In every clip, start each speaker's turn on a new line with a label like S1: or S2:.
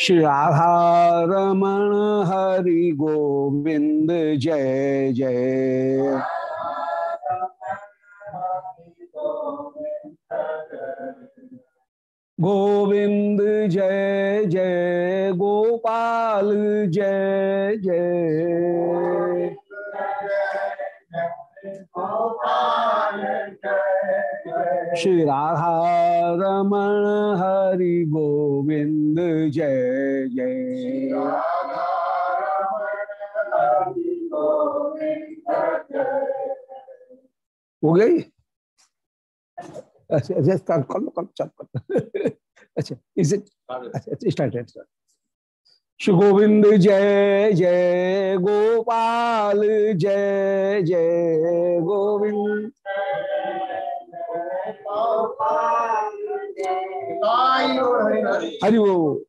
S1: श्री रमण हरि गोविंद जय जय। गोविंद जय जय। गोपाल जय जय। श्री राधा रमण हरि गोविंद जय जय हो गई? अच्छा अच्छा कर कर चल। कर अच्छा इज़ इट अच्छा स्टार्ट स्टार्ट श्री गोविंद जय जय गोपाल, जय जय गोविंद। हरि वो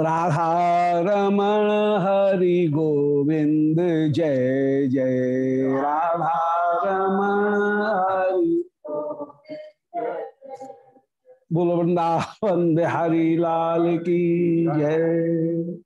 S1: राधा रमण हरि गोविंद, जय जय। राधा रमण हरि। बोल वृंदावन बिहारी लाल की जय।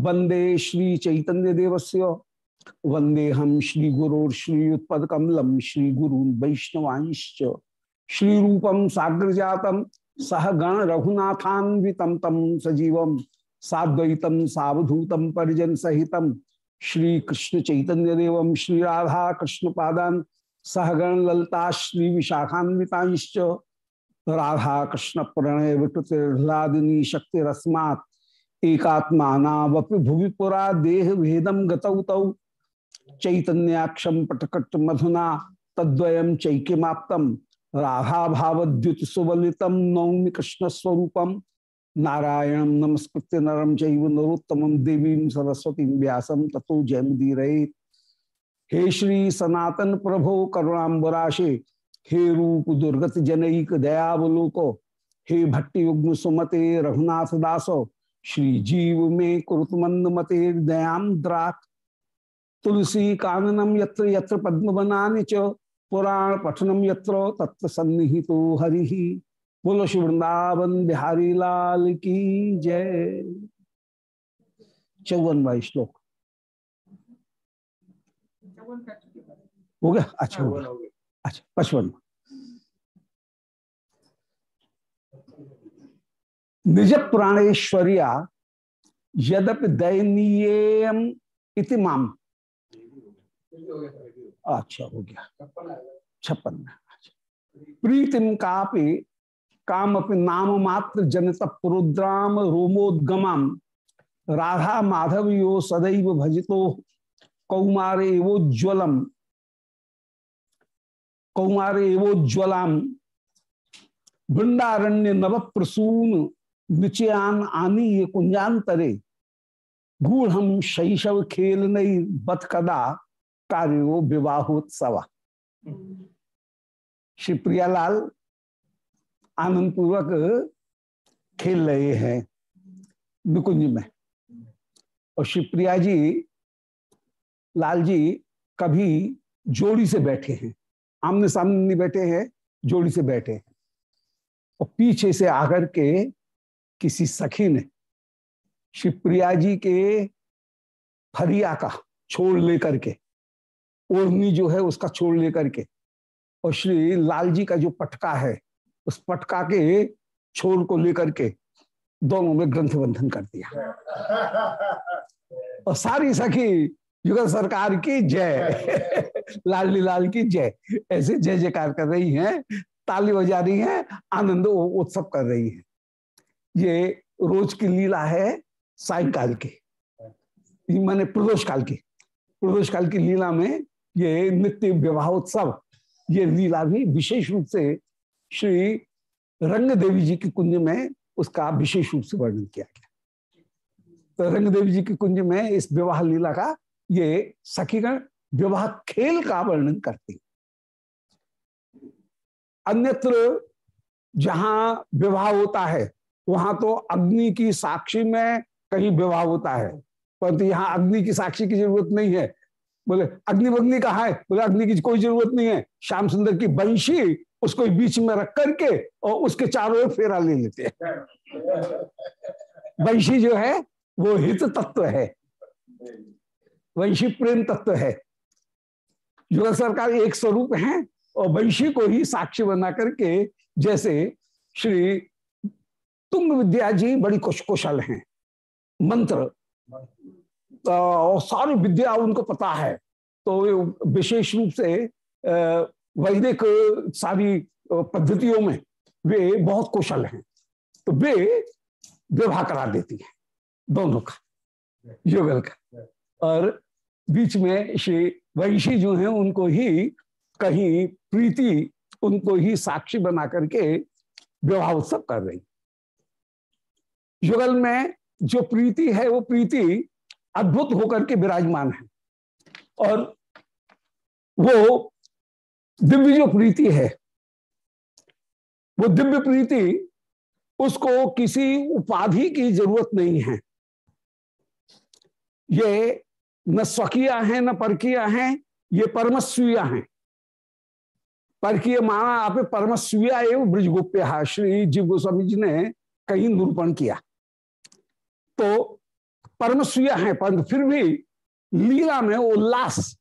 S1: वंदे श्री चैतन्य देवस्य। वंदे हम श्री उत्पद कमलम श्री गुरु वैष्णवांश्च। श्री रूपम साग्र जातम सह गण रघुनाथान्वितम तम सजीवम साद्वैतम सावधूतम परिजन सहितम श्री कृष्ण चैतन्य देवम श्री राधा कृष्ण पादान सहगण ललता श्री विशाखान्विताश्च। राधा कृष्ण प्रणय विकृतिलादिनी शक्ति रस्मात् एकात्मावपि भुवि पुरा देह भेदम गतौ चैतन्याक्षम पटकट मधुना तद्वयम चैक्यमाप्तम राधा भावद्युत सुवलितम नौमि कृष्ण स्वरूपम नारायण नमस्कृत्य नरम चैव नरोत्तम देवी सरस्वती व्यासम तथो जयमुदीर हे श्री सनातन प्रभो करुणाबराशे हे रूप दुर्गत जनईक दयावलोको, हे भट्टी युग्म सुमते रघुनाथ दासो श्री जीव में कुरुत मंद मते दयाम द्राक। तुलसी काननम यत्र यत्र पद्म बनाने च पुराण पठनम यत्र तत्व सन्निहितो हरि। बोलो श्री वृंदावन बिहारी लाल की जय। चौवन बाई श्लोक। हो गया? अच्छा हो गया। अच्छा पचपन। निज प्राणेश्वर्या यद्यपि दयनीय इति माम। अच्छा हो गया। छप्पन। में प्रीतिम कापि काम अपनी नाम मात्र जनित पुरुद्राम रोमोदगमाम। राधा माधव यो सदैव भजितो कौमारे एवोज्वलम कौमारे एवोज्वलाम वृंदारण्य नव प्रसून निचयान आनी ये कुंजांतरे गूढ़ शैशव खेल नहीं बत कदा कार्यो विवाहोत्सव श्री प्रियालाल आनंद पूर्वक खेल रहे हैं निकुंज में। और शिवप्रिया जी, लाल जी कभी जोड़ी से बैठे हैं। आमने सामने नहीं बैठे हैं, जोड़ी से बैठे हैं। और पीछे से आकर के किसी सखी ने शिवप्रिया जी के फरिया का छोड़ लेकर के, ओढ़नी जो है उसका छोड़ लेकर के, और श्री लाल जी का जो पटका है, उस पटका के छोर को लेकर के दोनों में ग्रंथ बंधन कर दिया। और सारी सखी, युगल सरकार की जय लाली लाल की जय, ऐसे जय जयकार कर रही हैं, ताली बजा रही हैं, आनंद उत्सव कर रही हैं। ये रोज की लीला है सायकाल की। माने प्रदोष काल की। प्रदोष काल की लीला में ये नित्य विवाह उत्सव ये लीला भी विशेष रूप से श्री रंग देवी जी के कुंज में उसका विशेष रूप से वर्णन किया गया। तो रंग देवी जी के कुंज में इस विवाह लीला का ये सखीगण विवाह खेल का वर्णन करती अन्यत्र जहाँ विवाह होता है वहाँ तो अग्नि की साक्षी में कहीं विवाह होता है। परंतु यहाँ अग्नि की साक्षी की ज़रूरत नहीं है। बोले अग्नि बग्नि कहा है? बोले, अग्नि की कोई ज़रूरत नहीं है। श्याम सुंदर की बंशी उसको बीच में रख करके और उसके चारों ओर फेरा ले लेते हैं। वंशी जो है, वो हित तत्व है। वंशी प्रेम तत्व है। युगल सरकार एक स्वरूप है और वंशी को ही साक्षी बना करके जैसे श्री तुंग विद्या जी बड़ी कुश कुशल हैं। मंत्र। और सारी विद्या उनको पता है। तो विशेष रूप से वैदिक सारी पद्धतियों में वे बहुत कुशल हैं। तो वे विवाह करा देती हैं। दोनों का। युगल का। और बीच में श्री वैशी जो हैं, उनको ही कहीं प्रीति, उनको ही साक्षी बना करके विवाह उत्सव कर रही। युगल में जो प्रीति है, वो प्रीति अद्भुत होकर के विराजमान है। और वो दिव्य जो प्रीति है, वो दिव्य प्रीति उसको किसी उपाधि की ज़रूरत नहीं है। ये न स्वकीय है, न परकीय है, ये परमस्वीय है। परकीय माना आप परमस्वीय एवं ब्रजगोप्य। श्री जीव गोस्वामी जी ने कहीं निरूपण किया। तो परम परमस्वीय है परंतु फिर भी लीला में उल्लास।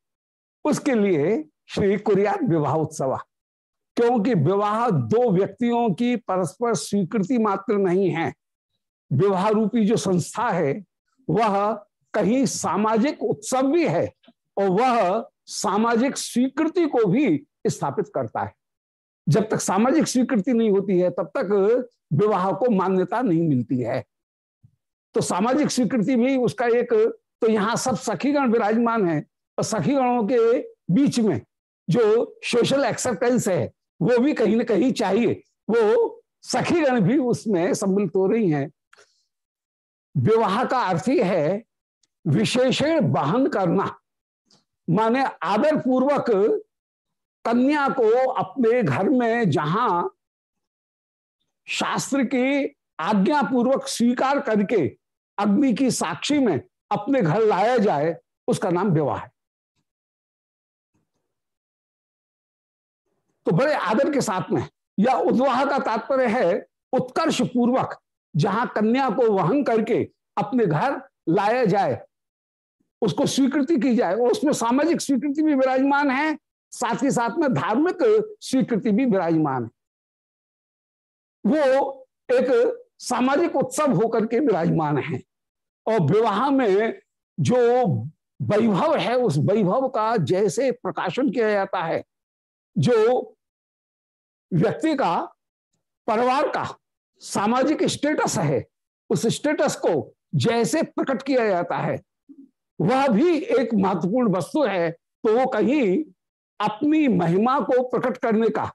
S1: उसके लिए श्री कुरियात विवाह उत्सव। क्योंकि विवाह दो व्यक्तियों की परस्पर स्वीकृति मात्र नहीं है। विवाह रूपी जो संस्था है, वह कहीं सामाजिक उत्सव भी है और वह सामाजिक स्वीकृति को भी स्थापित करता है। जब तक सामाजिक स्वीकृति नहीं होती है, तब तक विवाह को मान्यता नहीं मिलती है। तो सामाजिक स्वीकृति भी उसका एक तो यहाँ सब सखीगण विराजमान है और सखीगणों के बीच में जो सोशल एक्सेप्टेंस है, वो भी कहीं ना कहीं चाहिए। वो सखीगण भी उसमें सम्मिलित हो रही हैं। विवाह का अर्थ ही है, विशेषण बहन करना। माने आदर पूर्वक कन्या को अपने घर में जहाँ शास्त्र की आज्ञा पूर्वक स्वीकार करके अग्नि की साक्षी में अपने घर लाया जाए, उसका नाम विवाह है। तो बड़े आदर के साथ में, या उद्वाह का तात्पर्य है उत्कर्ष पूर्वक, जहाँ कन्या को वहन करके अपने घर लाया जाए, उसको स्वीकृति की जाए, और उसमें सामाजिक स्वीकृति भी विराजमान है, साथ ही साथ में धार्मिक स्वीकृति भी विराजमान है। वो एक सामाजिक उत्सव होकर के विराजमान है। और विवाह में जो वैभव है, उस वैभव का जैसे प्रकाशन किया जाता है, जो व्यक्ति का, परिवार का सामाजिक स्टेटस है, उस स्टेटस को जैसे प्रकट किया जाता है, वह भी एक महत्वपूर्ण वस्तु है तो वो कहीं अपनी महिमा को प्रकट करने का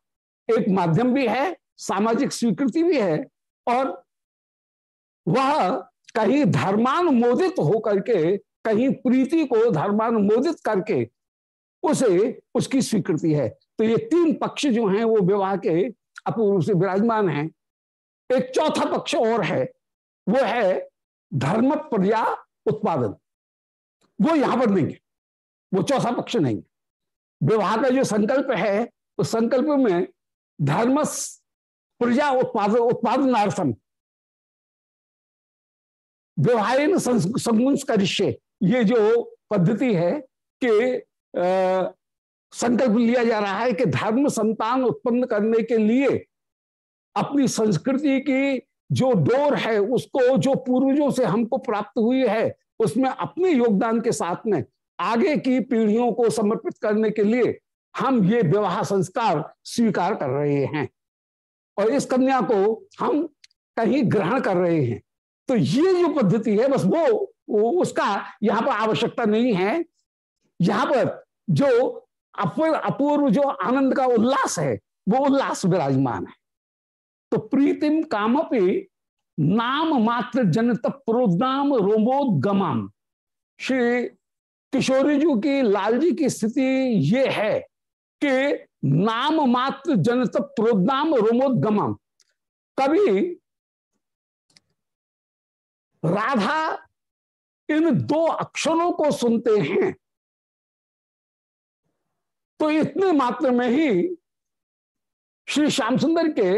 S1: एक माध्यम भी है, सामाजिक स्वीकृति भी है, और वह कहीं धर्मानुमोदित होकर के, कहीं प्रीति को धर्मानुमोदित करके उसे, उसकी स्वीकृति है। तो ये तीन पक्ष जो हैं, वो विवाह के अपूर्व से विराजमान हैं। एक चौथा पक्ष और है, वो है धर्म प्रजा उत्पादन। वो यहाँ पर नहीं है। वो चौथा पक्ष नहीं है। विवाह का जो संकल्प है, उस संकल्प में धर्म प्रजा उत्पादन उत्पादनार्थम विवाह संगुंस करिष्य ये जो पद्धति है कि संकल्प लिया जा रहा है कि धर्म संतान उत्पन्न करने के लिए अपनी संस्कृति की जो डोर है, उसको जो पूर्वजों से हमको प्राप्त हुई है, उसमें अपने योगदान के साथ में आगे की पीढ़ियों को समर्पित करने के लिए हम ये विवाह संस्कार स्वीकार कर रहे हैं। और इस कन्या को हम कहीं ग्रहण कर रहे हैं। तो ये जो पद्धति है बस वो, उसका यहाँ पर आवश्यकता नहीं है। यहाँ पर जो अपूर्व जो आनंद का उल्लास है वो उल्लास विराजमान है। तो प्रीतिम कामपि नाम मात्र जनत प्रोदाम रोमोदगमाम। श्री किशोरी जी की लाल जी की स्थिति ये है कि नाम मात्र जनत प्रोदाम रोमोदगमाम। कभी राधा इन दो अक्षरों को सुनते हैं। तो इतने मात्र में ही श्री श्याम सुंदर के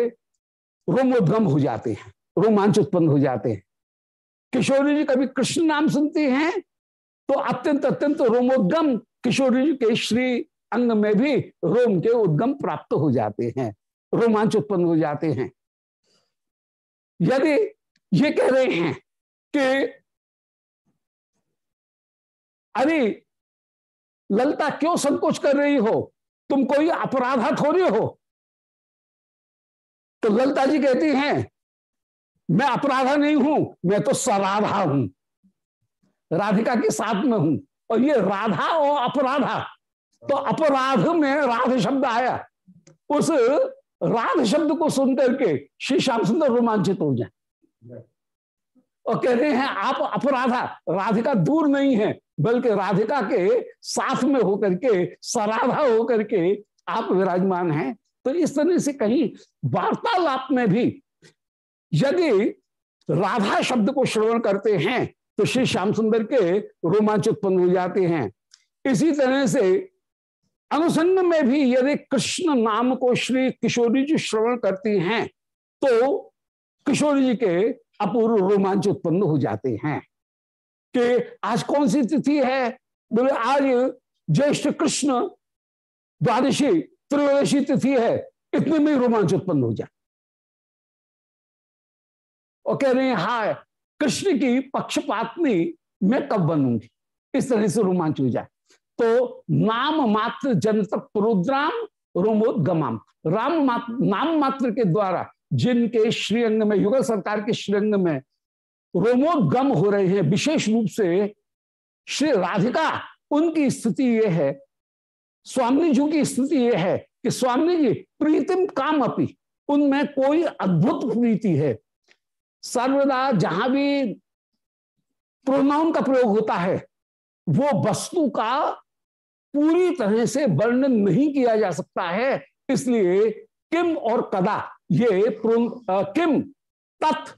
S1: रोमोद्गम हो जाते हैं, रोमांच उत्पन्न हो जाते हैं। किशोरी जी कभी कृष्ण नाम सुनती हैं तो अत्यंत अत्यंत रोमोद्गम किशोरी जी के श्री अंग में भी रोम के उद्गम प्राप्त हो जाते हैं, रोमांच उत्पन्न हो जाते हैं। यदि ये कह रहे हैं कि अरे, ललता क्यों संकोच कर रही हो? तुम कोई अपराधा थोड़ी हो। तो ललता जी कहती हैं, मैं अपराधा नहीं हूँ, मैं तो सराधा हूँ। राधिका के साथ में हूँ। और ये राधा और अपराधा। तो अपराध में राध शब्द आया। उस राध शब्द को सुनकर के श्री श्याम सुंदर रोमांचित हो जाए। और कहते हैं, आप अपराधा राधिका दूर नहीं है, बल्कि राधिका के साथ में होकर के, सराधा होकर के आप विराजमान हैं। तो इस तरह से कहीं वार्तालाप में भी यदि राधा शब्द को श्रवण करते हैं तो श्री श्याम सुंदर के रोमांच उत्पन्न हो जाते हैं। इसी तरह से अनुसंग में भी यदि कृष्ण नाम को श्री किशोरी जी श्रवण करती हैं तो किशोरी जी के अपूर्व रोमांच उत्पन्न हो जाते हैं। कि आज कौन सी तिथि है? बोले, आज ज्येष्ठ कृष्ण द्वादशी, त्रयोदशी तिथि है, इतने में रोमांच उत्पन्न हो जाए। और कह रहे हैं, हाय, कृष्ण की पक्षपातनी मैं कब बनूँगी? इस तरह से रोमांच हो जाए। तो नाम मात्र जनत प्रोद्राम, रोमोदगमाम। राम मात्र नाम मात्र के द्वारा जिनके श्रीअंग में, युगल सरकार के श्रीअंग में रोमोदगम हो रहे हैं। विशेष रूप से श्री राधिका, उनकी स्थिति यह है, स्वामी जी की स्थिति यह है कि स्वामी जी, प्रीतिम काम अपी, उनमें कोई अद्भुत प्रीति है। सर्वदा जहाँ भी प्रोनाउन का प्रयोग होता है, वो वस्तु का पूरी तरह से वर्णन नहीं किया जा सकता है। इसलिए किम और कदा ये किम, तत्,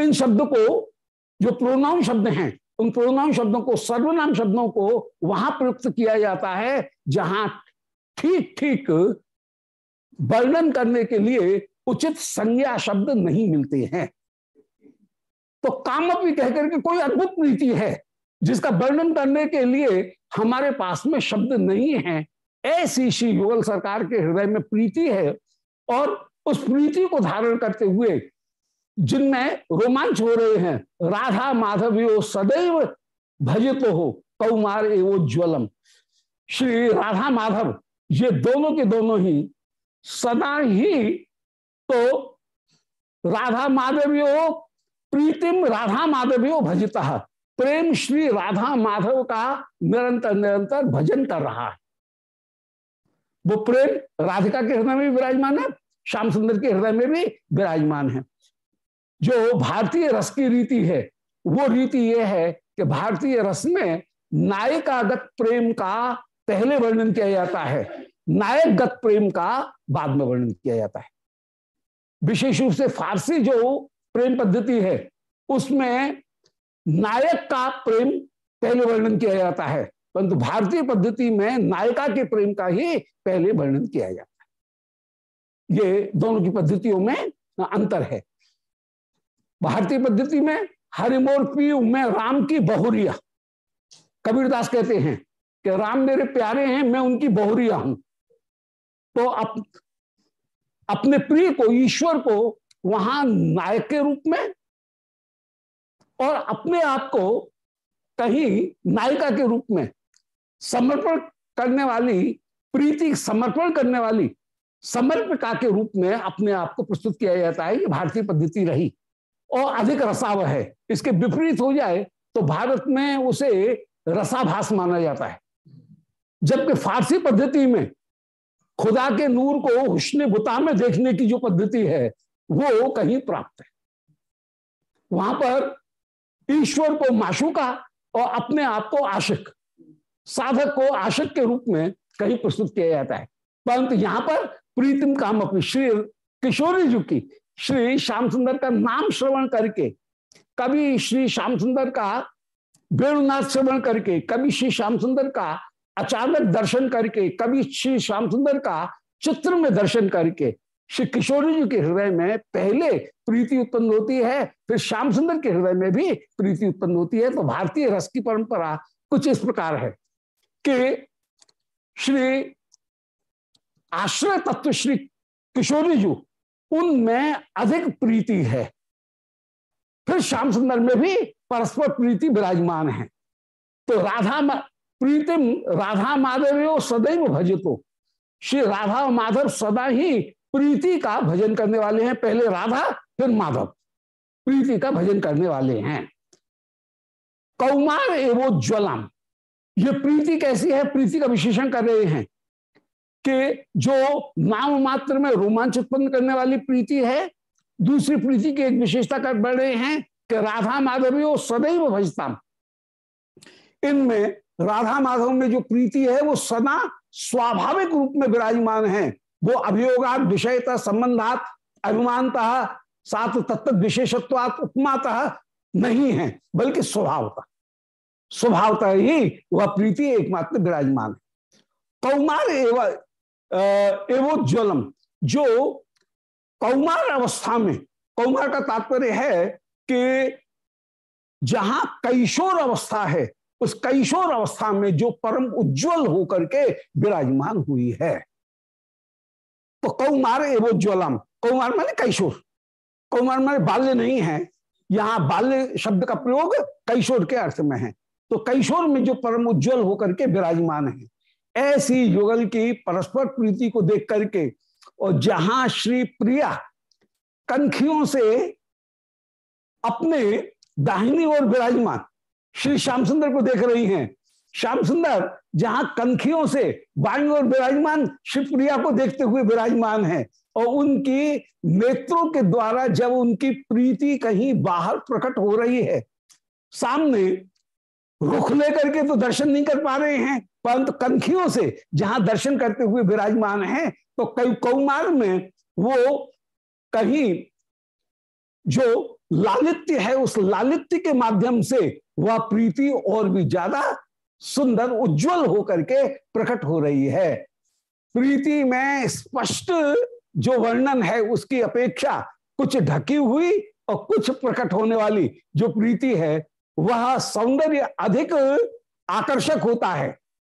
S1: इन शब्द को, जो प्रोनाउन शब्द हैं, उन प्रोनाउन शब्दों को, सर्वनाम शब्दों को वहाँ प्रयुक्त किया जाता है, जहाँ ठीक ठीक वर्णन करने के लिए उचित संज्ञा शब्द नहीं मिलते हैं। तो काम भी कहकर के कोई अद्भुत नीति है, जिसका वर्णन करने के लिए हमारे पास में शब्द नहीं है। ऐसी श्री युगल सरकार के हृदय में प्रीति है और उस प्रीति को धारण करते हुए, जिनमें रोमांच हो रहे हैं, राधा माधव यो सदैव भजित हो, कौमार एवोज्वलम श्री राधा माधव, ये दोनों के दोनों ही, सदा ही तो राधा माधव्यो, प्रीतिम राधा माधव्यो भजता। प्रेम श्री राधा माधव का निरंतर निरंतर भजन कर रहा है। वो प्रेम राधिका के हृदय में विराजमान है? श्याम सुंदर के हृदय में भी विराजमान है। जो भारतीय रस की रीति है, वो रीति ये है कि भारतीय रस में नायकागत प्रेम का पहले वर्णन किया जाता है, नायकगत प्रेम का बाद में वर्णन किया जाता है। विशेष रूप से फारसी जो प्रेम पद्धति है, उसमें नायक का प्रेम पहले वर्णन किया जाता है, परंतु भारतीय पद्धति में नायिका के प्रेम का ही पहले वर्णन किया जाता है। ये दोनों की पद्धतियों में अंतर है। भारतीय पद्धति में हरिमोर पीयू में राम की बहुरिया। कबीरदास कहते हैं कि राम मेरे प्यारे हैं मैं उनकी बहुरिया हूँ। तो अप, अपने प्रिय को ईश्वर को वहाँ नायक के रूप में और अपने आप को कहीं नायिका के रूप में समर्पण करने वाली प्रीति समर्पण करने वाली समर्पिका के रूप में अपने आप को प्रस्तुत किया जाता है ये भारतीय पद्धति रही। और अधिक रसाव है। इसके विपरीत हो जाए तो भारत में उसे रसाभास माना जाता है। जबकि फारसी पद्धति में खुदा के नूर को हुस्न बुता में देखने की जो पद्धति है, वो कहीं प्राप्त है। वहाँ पर ईश्वर को माशुका और अपने आप को आशिक, साधक को आशिक के रूप में कहीं प्रस्तुत किया जाता है। परंतु यहाँ पर प्रीतिम काम अपनी। श्री किशोरी जी की। श्री श्याम सुंदर का नाम श्रवण करके, कभी श्री श्याम सुंदर का वेणुनाथ श्रवण करके, कभी श्री श्याम सुंदर का अचानक दर्शन करके, कभी श्री श्याम सुंदर का चित्र में दर्शन करके, श्री किशोरी जी के हृदय में पहले प्रीति उत्पन्न होती है, फिर श्याम सुंदर के हृदय में भी प्रीति उत्पन्न होती है। तो भारतीय रस की परंपरा कुछ इस प्रकार है कि श्री आश्रय तत्व श्री किशोरी जी, उनमें अधिक प्रीति है। फिर श्याम सुंदर में भी परस्पर प्रीति विराजमान है। तो राधा प्रीतिम राधा माधव सदैव भजतो। श्री राधा माधव सदा ही प्रीति का भजन करने वाले हैं। पहले राधा, फिर माधव। प्रीति का भजन करने वाले हैं। कौमार एवं ज्वलम। ये प्रीति कैसी है? प्रीति का विशेषण कर रहे हैं। कि जो नाम मात्र में रोमांच उत्पन्न करने वाली प्रीति है, दूसरी प्रीति की एक विशेषता कर बढ़ रहे हैं कि राधा माधवी और सदैव भजता। इनमें राधा माधव में जो प्रीति है, वो सदा स्वाभाविक रूप में विराजमान है। वो अभियोगात, विषयता, संबंधात, अभिमानता सात तत्त विशेषत्वात, उपमाता नहीं है, बल्कि स्वभावता। स्वभावता ही वह प्रीति एकमात्र विराजमान है। कौमार एवं एवोज्वलम जो कौमार अवस्था में, कौमार का तात्पर्य है कि जहाँ कैशोर अवस्था है, उस कैशोर अवस्था में जो परम उज्जवल होकर के विराजमान हुई है। तो कौमार एवोज्वलम कौमार माने कैशोर, कौमार माने बाल्य नहीं है, यहाँ बाल्य शब्द का प्रयोग कैशोर के अर्थ में है। तो कैशोर में जो परम उज्जवल होकर के विराजमान है ऐसी युगल की परस्पर प्रीति को देख करके और जहाँ श्री प्रिया कंखियों से अपने दाहिनी ओर विराजमान श्री श्याम सुंदर को देख रही हैं। श्याम सुंदर जहाँ कंखियों से बाई ओर विराजमान श्री प्रिया को देखते हुए विराजमान है और उनकी नेत्रों के द्वारा जब उनकी प्रीति कहीं बाहर प्रकट हो रही है, सामने रुख लेकर के तो दर्शन नहीं कर पा रहे हैं परंतु कंखियों से जहाँ दर्शन करते हुए विराजमान है तो कई कौमार में वो कहीं जो लालित्य है, उस लालित्य के माध्यम से वह प्रीति और भी ज़्यादा सुंदर, उज्जवल होकर के प्रकट हो रही है। प्रीति में स्पष्ट जो वर्णन है, उसकी अपेक्षा कुछ ढकी हुई और कुछ प्रकट होने वाली जो प्रीति है, वह सौंदर्य अधिक आकर्षक होता है।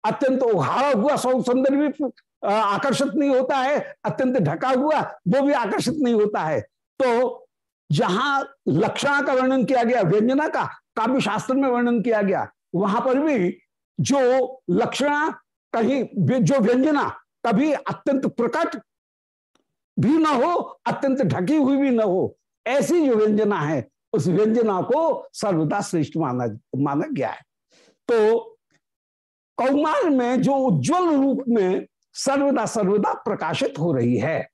S1: अत्यंत उघाड़ा हुआ, सौ सौंदर्य भी आकर्षित नहीं होता है, अत्यंत ढका हुआ, वो भी आकर्षित नहीं होता है। तो जहाँ लक्षणा का वर्णन किया गया, व्यंजना का, काव्य शास्त्र में वर्णन किया गया, वहाँ पर भी जो लक्षणा कहीं जो व्यंजना कभी अत्यंत प्रकट भी ना हो, अत्यंत ढकी हुई भी ना हो, ऐसी जो व्यंजना है, उस व्यंजना को सर्वदा श्रेष्ठ माना माना गया है। तो कौमार में, जो उज्जवल रूप में सर्वदा सर्वदा प्रकाशित हो रही है।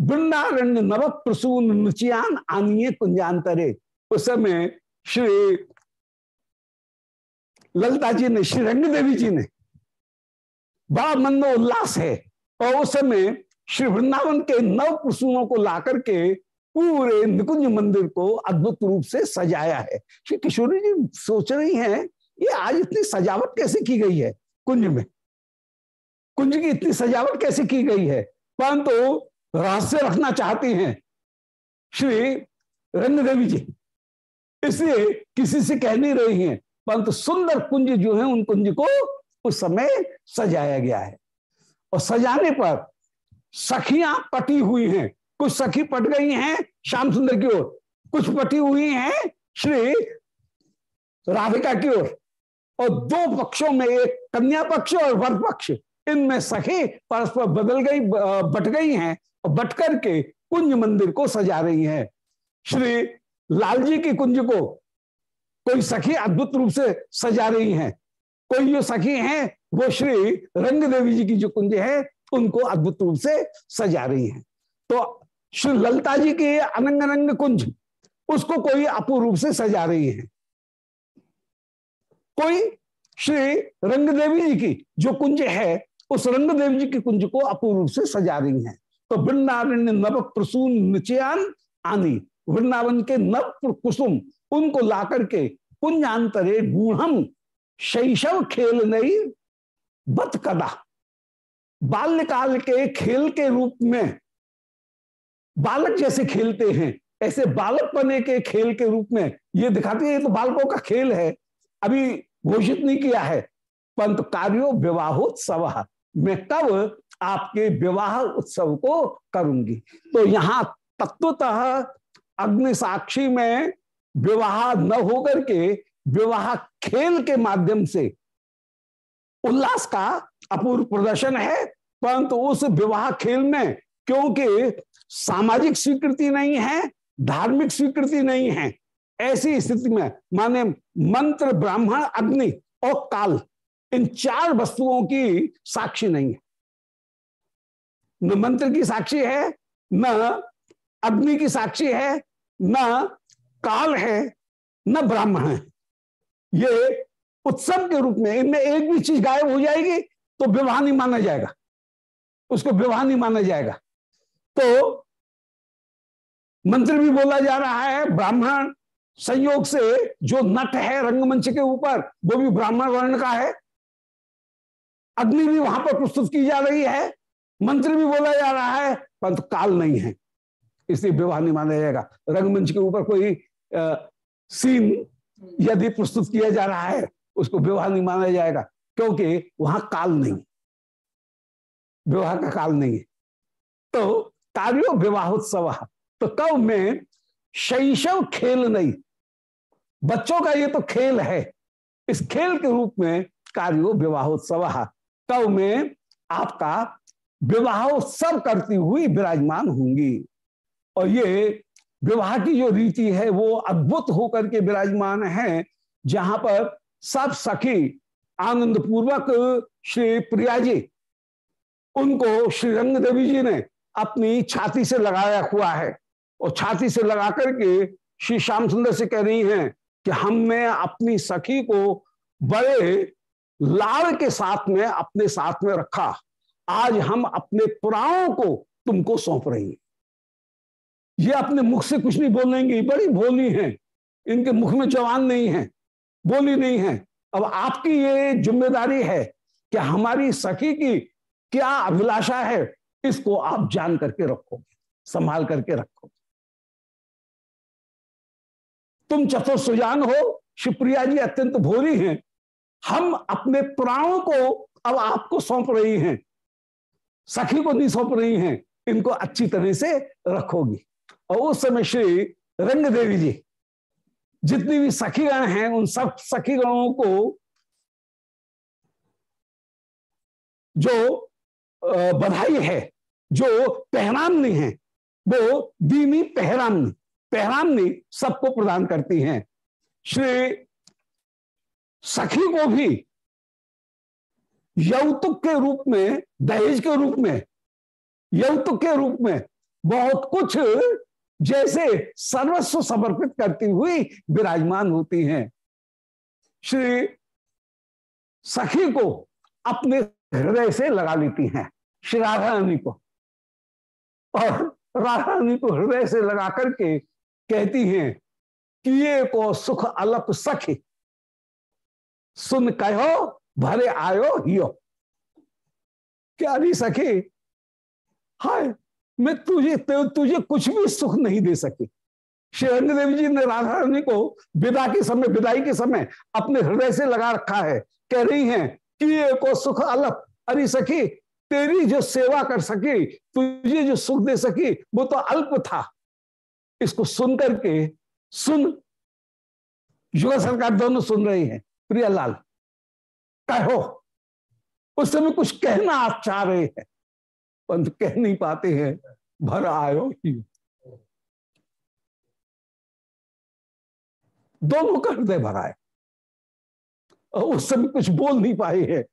S1: वृंदारण्य नव प्रसून नुचियान आनिये कुंजांतरे। उस समय श्री ललिता जी ने, श्री रंग देवी जी ने बड़ा मंदो उल्लास है। और उस समय श्री वृंदावन के नव प्रसूनों को ला करके पूरे निकुंज मंदिर को अद्भुत रूप से सजाया है। श्री किशोरी जी सोच रही हैं ये आज इतनी सजावट कैसे की गई है कुंज में? कुंज की इतनी सजावट कैसे की गई है? परंतु तो रहस्य रखना चाहती हैं श्री रंग देवी जी। इसलिए किसी से कह नहीं रही हैं, परंतु सुंदर कुंज जो है, उन कुंज को उस समय सजाया गया है। और सजाने पर सखियाँ पटी हुई हैं। कुछ सखी पट गई हैं श्याम सुंदर की ओर, कुछ पटी हुई हैं श्री राधिका की ओर। और दो पक्षों में एक कन्या पक्ष और वर पक्ष, इनमें सखी परस्पर बदल गई बट गई हैं और बट करके कुंज मंदिर को सजा रही हैं। श्री लाल जी की कुंज को कोई सखी अद्भुत रूप से सजा रही हैं। कोई जो सखी हैं, वो श्री रंग देवी जी की जो कुंज है, उनको अद्भुत रूप से सजा रही हैं। तो श्री ललता जी के अनंग अनंग कुंज, उसको कोई अपूर्व रूप से सजा रही है। कोई श्री रंगदेवी जी की जो कुंज है, उस रंगदेव जी की कुंज को अपूर्व से सजा रही हैं। तो वृंदावन नव प्रसून निचयान आनी। वृंदावन के नव कुसुम उनको ला करके कुंजांतरे गूढ़ शैशव खेल नहीं बत कदा। बाल्यकाल के खेल के रूप में बालक जैसे खेलते हैं, ऐसे बालक बने के खेल के रूप में ये दिखाते हैं, ये तो बालकों का खेल है। अभी घोषित नहीं किया है। पंत कार्यो विवाहोत्सव, मैं कब आपके विवाह उत्सव को करूँगी। तो यहाँ तत्वतः अग्नि साक्षी में विवाह न होकर के विवाह खेल के माध्यम से उल्लास का अपूर्व प्रदर्शन है। परंतु उस विवाह खेल में क्योंकि सामाजिक स्वीकृति नहीं है, धार्मिक स्वीकृति नहीं है ऐसी स्थिति में माने मंत्र, ब्राह्मण, अग्नि और काल, इन चार वस्तुओं की साक्षी नहीं है। न मंत्र की साक्षी है, न अग्नि की साक्षी है, न काल है, न ब्राह्मण है। ये उत्सव के रूप में इनमें एक भी चीज़ गायब हो जाएगी तो विवाह नहीं माना जाएगा। उसको विवाह नहीं माना जाएगा। तो मंत्र भी बोला जा रहा है, ब्राह्मण संयोग से जो नट है रंगमंच के ऊपर वो भी ब्राह्मण वर्ण का है। अग्नि भी वहाँ पर प्रस्तुत की जा रही है। मंत्र भी बोला जा रहा है परंतु काल नहीं है। इसलिए विवाह नहीं माना जाएगा। रंगमंच के ऊपर कोई आ, सीन यदि प्रस्तुत किया जा रहा है उसको विवाह नहीं माना जाएगा क्योंकि वहाँ काल नहीं विवाह का काल नहीं है। तो कार्यो विवाहोत्सव। तो कब में शैशव खेल नहीं। बच्चों का ये तो खेल है। इस खेल के रूप में कार्यो विवाहोत्सव कब में आपका विवाहोत्सव करती हुई विराजमान होंगी। और ये विवाह की जो रीति है, वो अद्भुत होकर के विराजमान है, जहाँ पर सब सखी आनंद पूर्वक श्री प्रिया जी, उनको श्री रंग देवी जी ने अपनी छाती से लगाया हुआ है। और छाती से लगा करके श्री श्याम सुंदर से कह रही हैं कि हमने अपनी सखी को बड़े लाड़ के साथ में, अपने साथ में रखा। आज हम अपने पुराणों को तुमको सौंप रही हैं। ये अपने मुख से कुछ नहीं बोलेंगी बड़ी भोली हैं। इनके मुख में जवान नहीं है, बोली नहीं है। अब आपकी ये ज़िम्मेदारी है कि हमारी सखी की क्या अभिलाषा है, इसको आप जान करके रखोगे, संभाल करके रखोगे। तुम चतुर सुजान हो, शिवप्रिया जी अत्यंत भोरी हैं। हम अपने प्राणों को अब आपको सौंप रही हैं। सखी को नहीं सौंप रही हैं। इनको अच्छी तरह से रखोगी। और उस समय श्री रंग देवी जी, जितनी भी सखीगण हैं, उन सब सखीगणों को जो बधाई है, जो पहरामनी है, वो दीनी पहरामनी। पहरामनी सबको प्रदान करती हैं। श्री सखी को भी यौतुक के रूप में, दहेज के रूप में, यौतुक के रूप में बहुत कुछ जैसे सर्वस्व समर्पित करती हुई विराजमान होती हैं। श्री सखी को अपने हृदय से लगा लेती हैं, श्री राधा रानी को। और राधा रानी को हृदय से लगा करके कहती हैं कि ये को सुख अलप सखी सुन कहो, भरे आयो हियो। क्या नहीं सके हाय, मैं तुझे तुझे कुछ भी सुख नहीं दे सकी। श्री रंग देवी जी ने राधा रानी को विदा के समय, विदाई के समय अपने हृदय से लगा रखा है। कह रही हैं कि को सुख अलप। अरे सखी, तेरी जो सेवा कर सकी, तुझे जो सुख दे सकी, वो तो अल्प था। इसको सुन करके सुन। युवा सरकार दोनों सुन रही है, प्रियालाल। कहो, उस समय कुछ कहना आप चाह रहे हैं परंतु कह नहीं पाते हैं, भर आयो ही। दोनों का हृदय भरा है। उस समय कुछ बोल नहीं पाए हैं।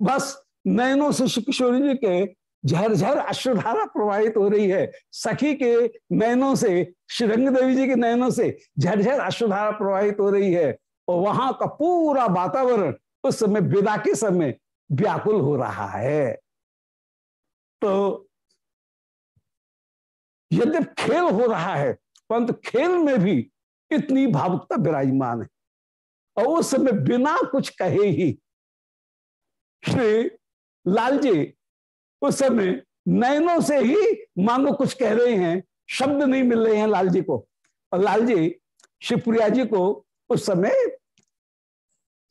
S1: बस नयनों से श्री किशोरी जी के झरझर अश्रधारा प्रवाहित हो रही है। सखी के नयनों से श्री रंग देवी जी के नयनों से झरझर अश्रधारा प्रवाहित हो रही है और वहाँ का पूरा वातावरण उस समय विदा के समय व्याकुल हो रहा है। तो यद्यप खेल हो रहा है, परंतु खेल में भी इतनी भावुकता विराजमान है। और उस समय बिना कुछ कहे ही श्री लाल जी उस समय नयनों से ही मानो कुछ कह रहे हैं, शब्द नहीं मिल रहे हैं लाल जी को। और लाल जी शिवप्रिया जी को उस समय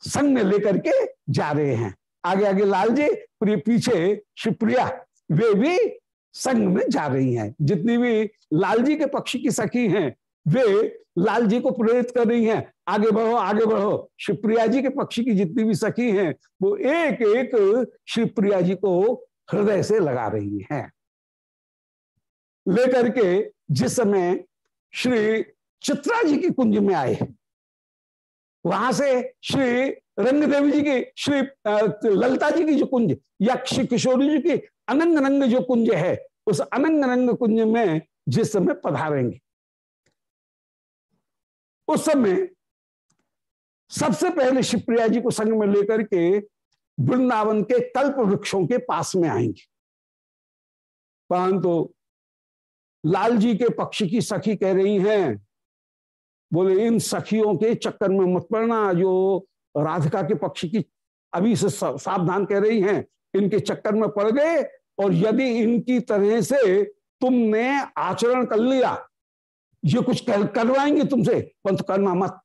S1: संग में लेकर के जा रहे हैं। आगे आगे लाल जी पीछे शिवप्रिया, वे भी संग में जा रही हैं। जितनी भी लाल जी के पक्ष की सखी हैं, वे लाल जी को प्रेरित कर रही हैं। आगे बढ़ो आगे बढ़ो। शिवप्रिया जी के पक्ष की जितनी भी सखी हैं, वो एक एक शिवप्रिया जी को हृदय से लगा रही हैं। लेकर के जिस समय श्री चित्रा जी की कुंज में आए, वहाँ से श्री रंग देवी जी की, श्री ललता जी की जो कुंज या श्री किशोरी जी की अनंग रंग जो कुंज है, उस अनंग रंग कुंज में जिस समय पधारेंगे। उस समय सबसे पहले शिवप्रिया जी को संग में लेकर के वृंदावन के कल्प वृक्षों के पास में आएँगे। परंतु तो लाल जी के पक्ष की सखी कह रही हैं बोले इन सखियों के चक्कर में मत पड़ना जो राधिका के पक्ष की अभी से सावधान कह रही हैं इनके चक्कर में पड़ गए और यदि इनकी तरह से तुमने आचरण कर लिया ये कुछ कर, करवाएँगे तुमसे पंत करना मत।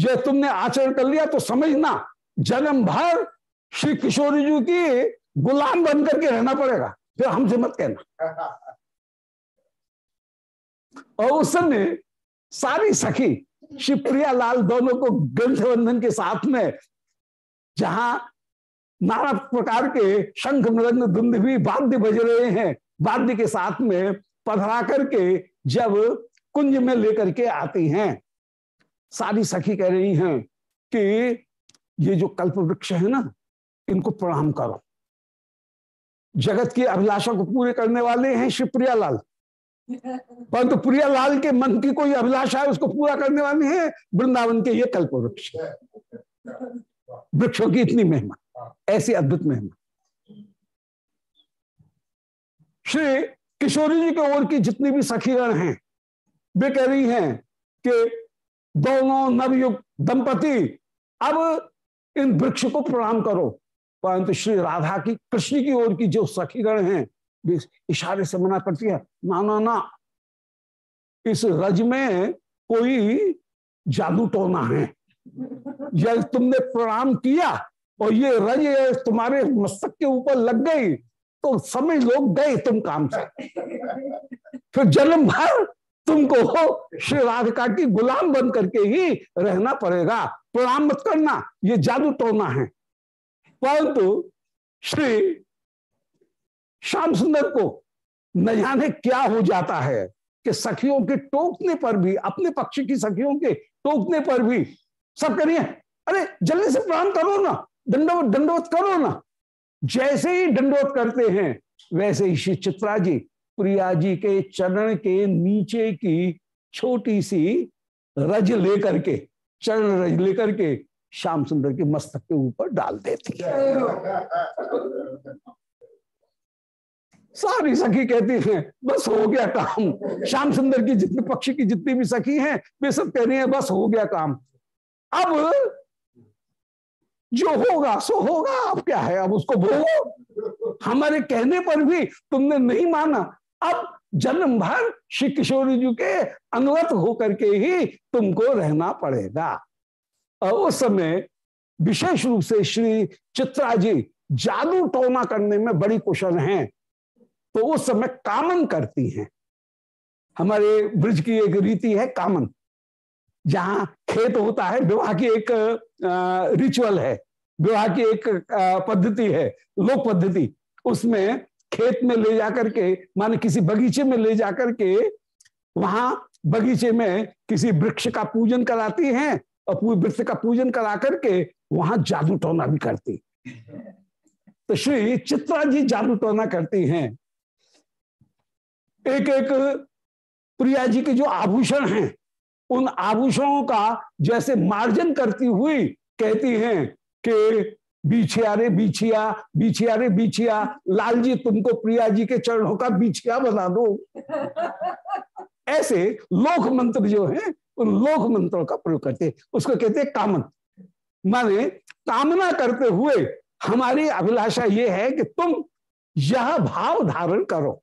S1: ये तुमने आचरण कर लिया तो समझना जन्म भर श्री किशोरी जी की गुलाम बन करके रहना पड़ेगा। फिर हमसे मत कहना। और उस समय सारी सखी शिवप्रिया लाल दोनों को ग्रंथबंधन के साथ में, जहाँ नाना प्रकार के शंख मृदंग धुंध भी वाद्य बज रहे हैं, वाद्य के साथ में पधरा करके जब कुंज में लेकर के आती हैं। सारी सखी कह रही हैं कि ये जो कल्प वृक्ष है ना, इनको प्रणाम करो। जगत की अभिलाषा को पूरे करने वाले हैं शिवप्रिया लाल परंतु तो प्रिया लाल के मन की कोई अभिलाषा है, उसको पूरा करने वाले हैं वृंदावन के ये कल्प वृक्ष। वृक्षों की इतनी महिमा, ऐसी अद्भुत महिमा। श्री किशोरी जी के ओर की जितनी भी सखीगण हैं, वे कह रही हैं कि दोनों नवयुग दंपति, अब इन वृक्ष को प्रणाम करो। परंतु श्री राधा की, कृष्ण की ओर की जो सखीगण हैं इशारे से मना करती है, ना ना ना, इस रज में कोई जादू टोना है। यदि तुमने प्रणाम किया और ये रज तुम्हारे मस्तक के ऊपर लग गई तो समझ लोग गए तुम काम से। फिर जन्म भर तुमको श्री राधिका की गुलाम बन करके ही रहना पड़ेगा। प्रणाम मत करना, ये जादू टोना है। परंतु श्री श्याम सुंदर को न जाने क्या हो जाता है कि सखियों के टोकने पर भी, अपने पक्ष की सखियों के टोकने पर भी सब करिए। अरे, जल्दी से प्रणाम करो ना दंडवत दंडवत करो ना। जैसे ही दंडवत करते हैं, वैसे ही श्री चित्रा जी प्रिया जी के चरण के नीचे की छोटी सी रज लेकर के, चरण रज लेकर के श्याम सुंदर के मस्तक के ऊपर डाल देती है। सारी सखी कहती हैं, बस हो गया काम। श्याम सुंदर की जितने पक्षी की जितनी भी सखी हैं, वे सब कह रही हैं, बस हो गया काम। अब जो होगा, सो होगा। अब क्या है? अब उसको भोगो। हमारे कहने पर भी तुमने नहीं माना। अब जन्म भर श्री किशोरी जी के अनुगत होकर के ही तुमको रहना पड़ेगा। और उस समय विशेष रूप से श्री चित्रा जी जादू टोना करने में बड़ी कुशल हैं तो उस समय कामन करती हैं। हमारे ब्रज की एक रीति है कामन, जहाँ खेत होता है, विवाह की एक रिचुअल है, विवाह की एक पद्धति है, लोक पद्धति, उसमें खेत में ले जाकर के माने किसी बगीचे में ले जाकर के वहाँ बगीचे में किसी वृक्ष का पूजन कराती हैं और पूरे वृक्ष का पूजन करा करके वहाँ जादू टोना भी करती तो श्री चित्रा जी जादू टोना करती हैं। एक एक प्रिया जी के जो आभूषण हैं, उन आभूषणों का जैसे मार्जन करती हुई कहती हैं कि बीछिया रे बीछिया बीछिया रे बीछिया। लाल जी तुमको प्रिया जी के चरणों का बीछिया बना दो। ऐसे लोक मंत्र जो है, उन लोक मंत्रों का प्रयोग करते उसको कहते हैं कामन। माने कामना करते हुए हमारी अभिलाषा ये है कि तुम यह भाव धारण करो।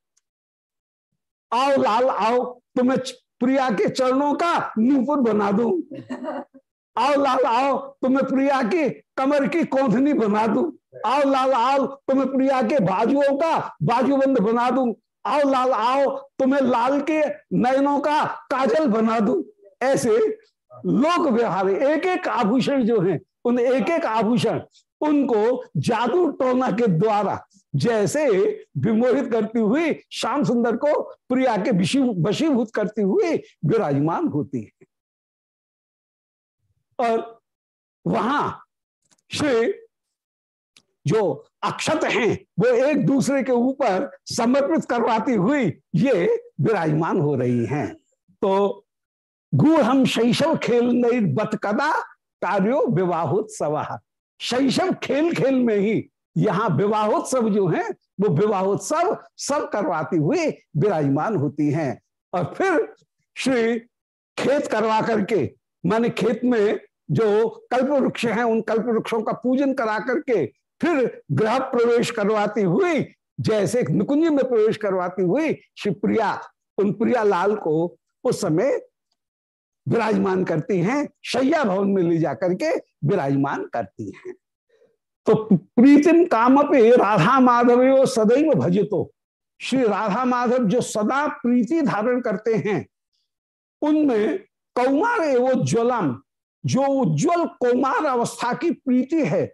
S1: आओ लाल, आओ, तुम्हें प्रिया के चरणों का नूपुर बना दू। आओ लाल, आओ, तुम्हें प्रिया की कमर की कोंधनी बना दू। आओ लाल, आओ, तुम्हें प्रिया के बाजुओं का बाजूबंद बना दू। आओ लाल, आओ, तुम्हें लाल के नयनों का काजल बना दू। ऐसे लोक व्यवहार एक एक आभूषण जो है, उन एक एक आभूषण, उनको जादू टोना के द्वारा जैसे विमोहित करती हुई, श्याम सुंदर को प्रिया के वशीभूत करती हुई विराजमान होती है। और वहाँ श्री जो अक्षत हैं, वो एक दूसरे के ऊपर समर्पित करवाती हुई ये विराजमान हो रही हैं। तो गुड़ हम शैशव खेल नहीं बतकदा कार्यो विवाहोत्सव। शैशव खेल खेल में ही यहाँ विवाहोत्सव जो है, वो विवाहोत्सव सब करवाती हुई विराजमान होती हैं। और फिर श्री खेत करवा करके माने खेत में जो कल्प वृक्ष हैं, उन कल्प वृक्षों का पूजन करा करके फिर ग्रह प्रवेश करवाती हुई, जैसे निकुंज में प्रवेश करवाती हुई शिवप्रिया उन प्रिया लाल को उस समय विराजमान करती हैं, शैया भवन में ले जाकर के विराजमान करती हैं। तो प्रीतिम काम पे राधा माधव सदैव भजितो। श्री राधा माधव जो सदा प्रीति धारण करते हैं, उनमें कौमार एवं ज्वलम, जो उज्जवल कौमार अवस्था की प्रीति है।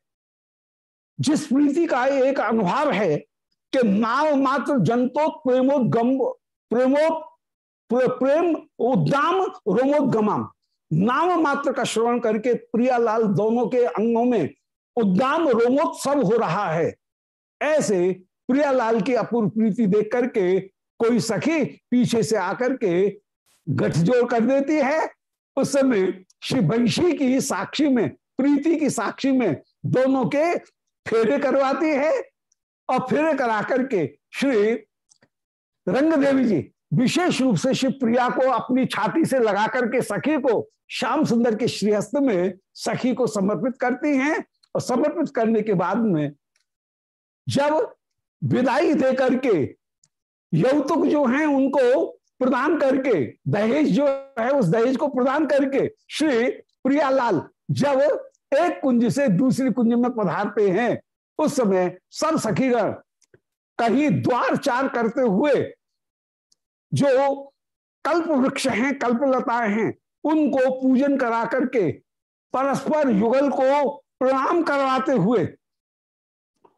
S1: जिस प्रीति का एक अनुभव है कि नाव मात्र जनतोत प्रेमोदगम प्रेमो प्रेम, उद्दाम, रोमोदगमाम। नाम मात्र का श्रवण करके प्रियालाल दोनों के अंगों में उद्दाम, रोमोत्सव हो रहा है। ऐसे प्रियालाल की अपूर्व प्रीति देख करके कोई सखी पीछे से आकर के गठजोड़ कर देती है। उस समय श्री वंशी की साक्षी में, प्रीति की साक्षी में दोनों के फेरे करवाती है और फेरे करा करके श्री रंग देवी जी, विशेष रूप से शिव प्रिया को अपनी छाती से लगा करके सखी को, श्याम सुंदर के श्रीहस्त में सखी को समर्पित करती हैं और समर्पित करने के बाद में जब विदाई दे करके यौतुक जो हैं उनको प्रदान करके, दहेज जो है, उस दहेज को प्रदान करके श्री प्रियालाल जब एक कुंज से दूसरी कुंज में पधारते हैं, उस समय सब सखीगण कहीं द्वार चार करते हुए जो कल्प वृक्ष हैं, कल्पलताएँ हैं, उनको पूजन करा करके परस्पर युगल को प्रणाम करवाते हुए,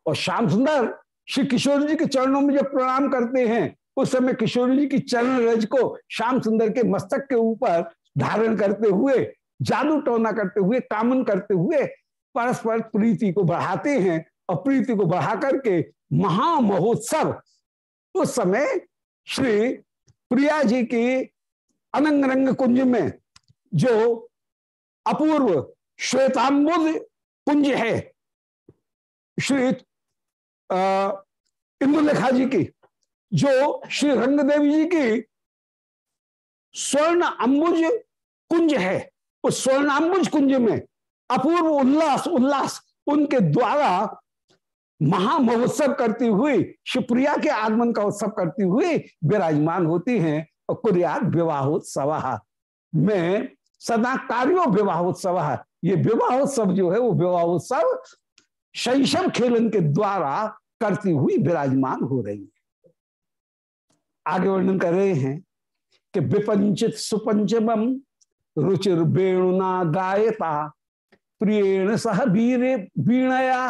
S1: और श्याम सुंदर श्री किशोर जी के चरणों में जब प्रणाम करते हैं उस समय किशोर जी की चरण रज को श्याम सुंदर के मस्तक के ऊपर धारण करते हुए, जादू टोना करते हुए, कामन करते हुए परस्पर प्रीति को बढ़ाते हैं और प्रीति को बढ़ा करके महामहोत्सव। उस समय श्री प्रिया जी की अनंग रंग कुंज में जो अपूर्व श्वेतांबुद कुंज है, श्री, अः इंदुलेखा जी की जो श्री रंग देवी जी की स्वर्ण अम्बुज कुंज है, उस स्वर्ण अम्बुज कुंज में अपूर्व उल्लास उल्लास उनके द्वारा महामहोत्सव करती हुई, शिवप्रिया के आगमन का उत्सव करती हुई विराजमान होती हैं और कुरियात विवाहोत्सव में सदा कार्यो विवाहोत्सव। ये विवाहोत्सव जो है, वो विवाहोत्सव शैशव खेलन के द्वारा करती हुई विराजमान हो रही आगे वर्णन कर रहे हैं कि विपंचित सुपंचम रुचिर वेणुना गायता, प्रियण सह वीर वीणया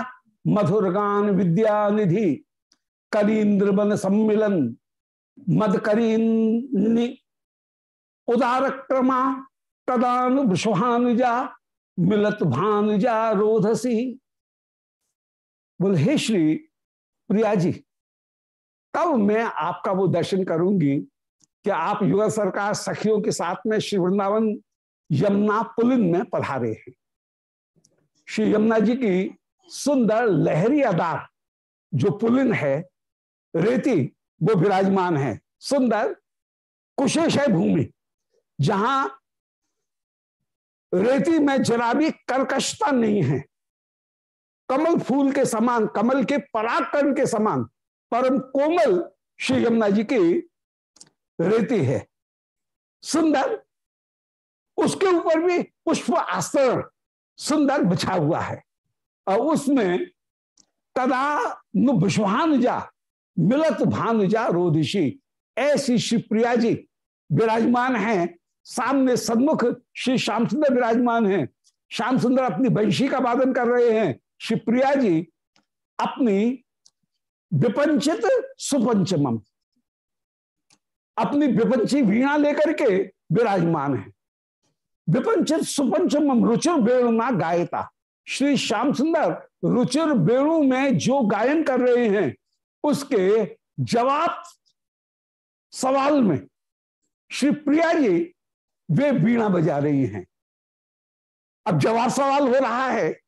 S1: मधुर गान विद्या निधि करीन्द्र बन सम्मिलन मद करीन उदार क्रमा कदानु विश्वानुजा मिलत भानुजा रोधसी। बोल, हे श्री प्रिया जी तब मैं आपका वो दर्शन करूँगी कि आप युवा सरकार सखियों के साथ में श्री वृंदावन यमुना पुलिन में पधारे हैं। श्री यमुना जी की सुंदर लहरी आधार जो पुलिन है, रेती, वो विराजमान है। सुंदर कुशेश है भूमि, जहाँ रेती में जरा भी कर्कशता नहीं है। कमल फूल के समान, कमल के पराकरण के समान परम कोमल श्री यमुना जी की रेती है। सुंदर, उसके ऊपर भी पुष्प आस्तरण सुंदर बिछा हुआ है। और उसमें तदा विश्वानुजा, मिलत भानुजा रोधिशी ऐसी शिवप्रिया जी विराजमान हैं। सामने सन्मुख श्री श्याम सुंदर विराजमान हैं। श्याम सुंदर अपनी वंशी का वादन कर रहे हैं। शिवप्रिया जी अपनी विपंचित सुपंचम अपनी विपंची वीणा लेकर के विराजमान है। विपंचित सुपंचम रुचिर वेणुना गायता। श्री श्याम सुंदर रुचिर वेणु में जो गायन कर रहे हैं, उसके जवाब सवाल में श्री प्रिया जी, वे वीणा बजा रही हैं। अब जवाब सवाल हो रहा है,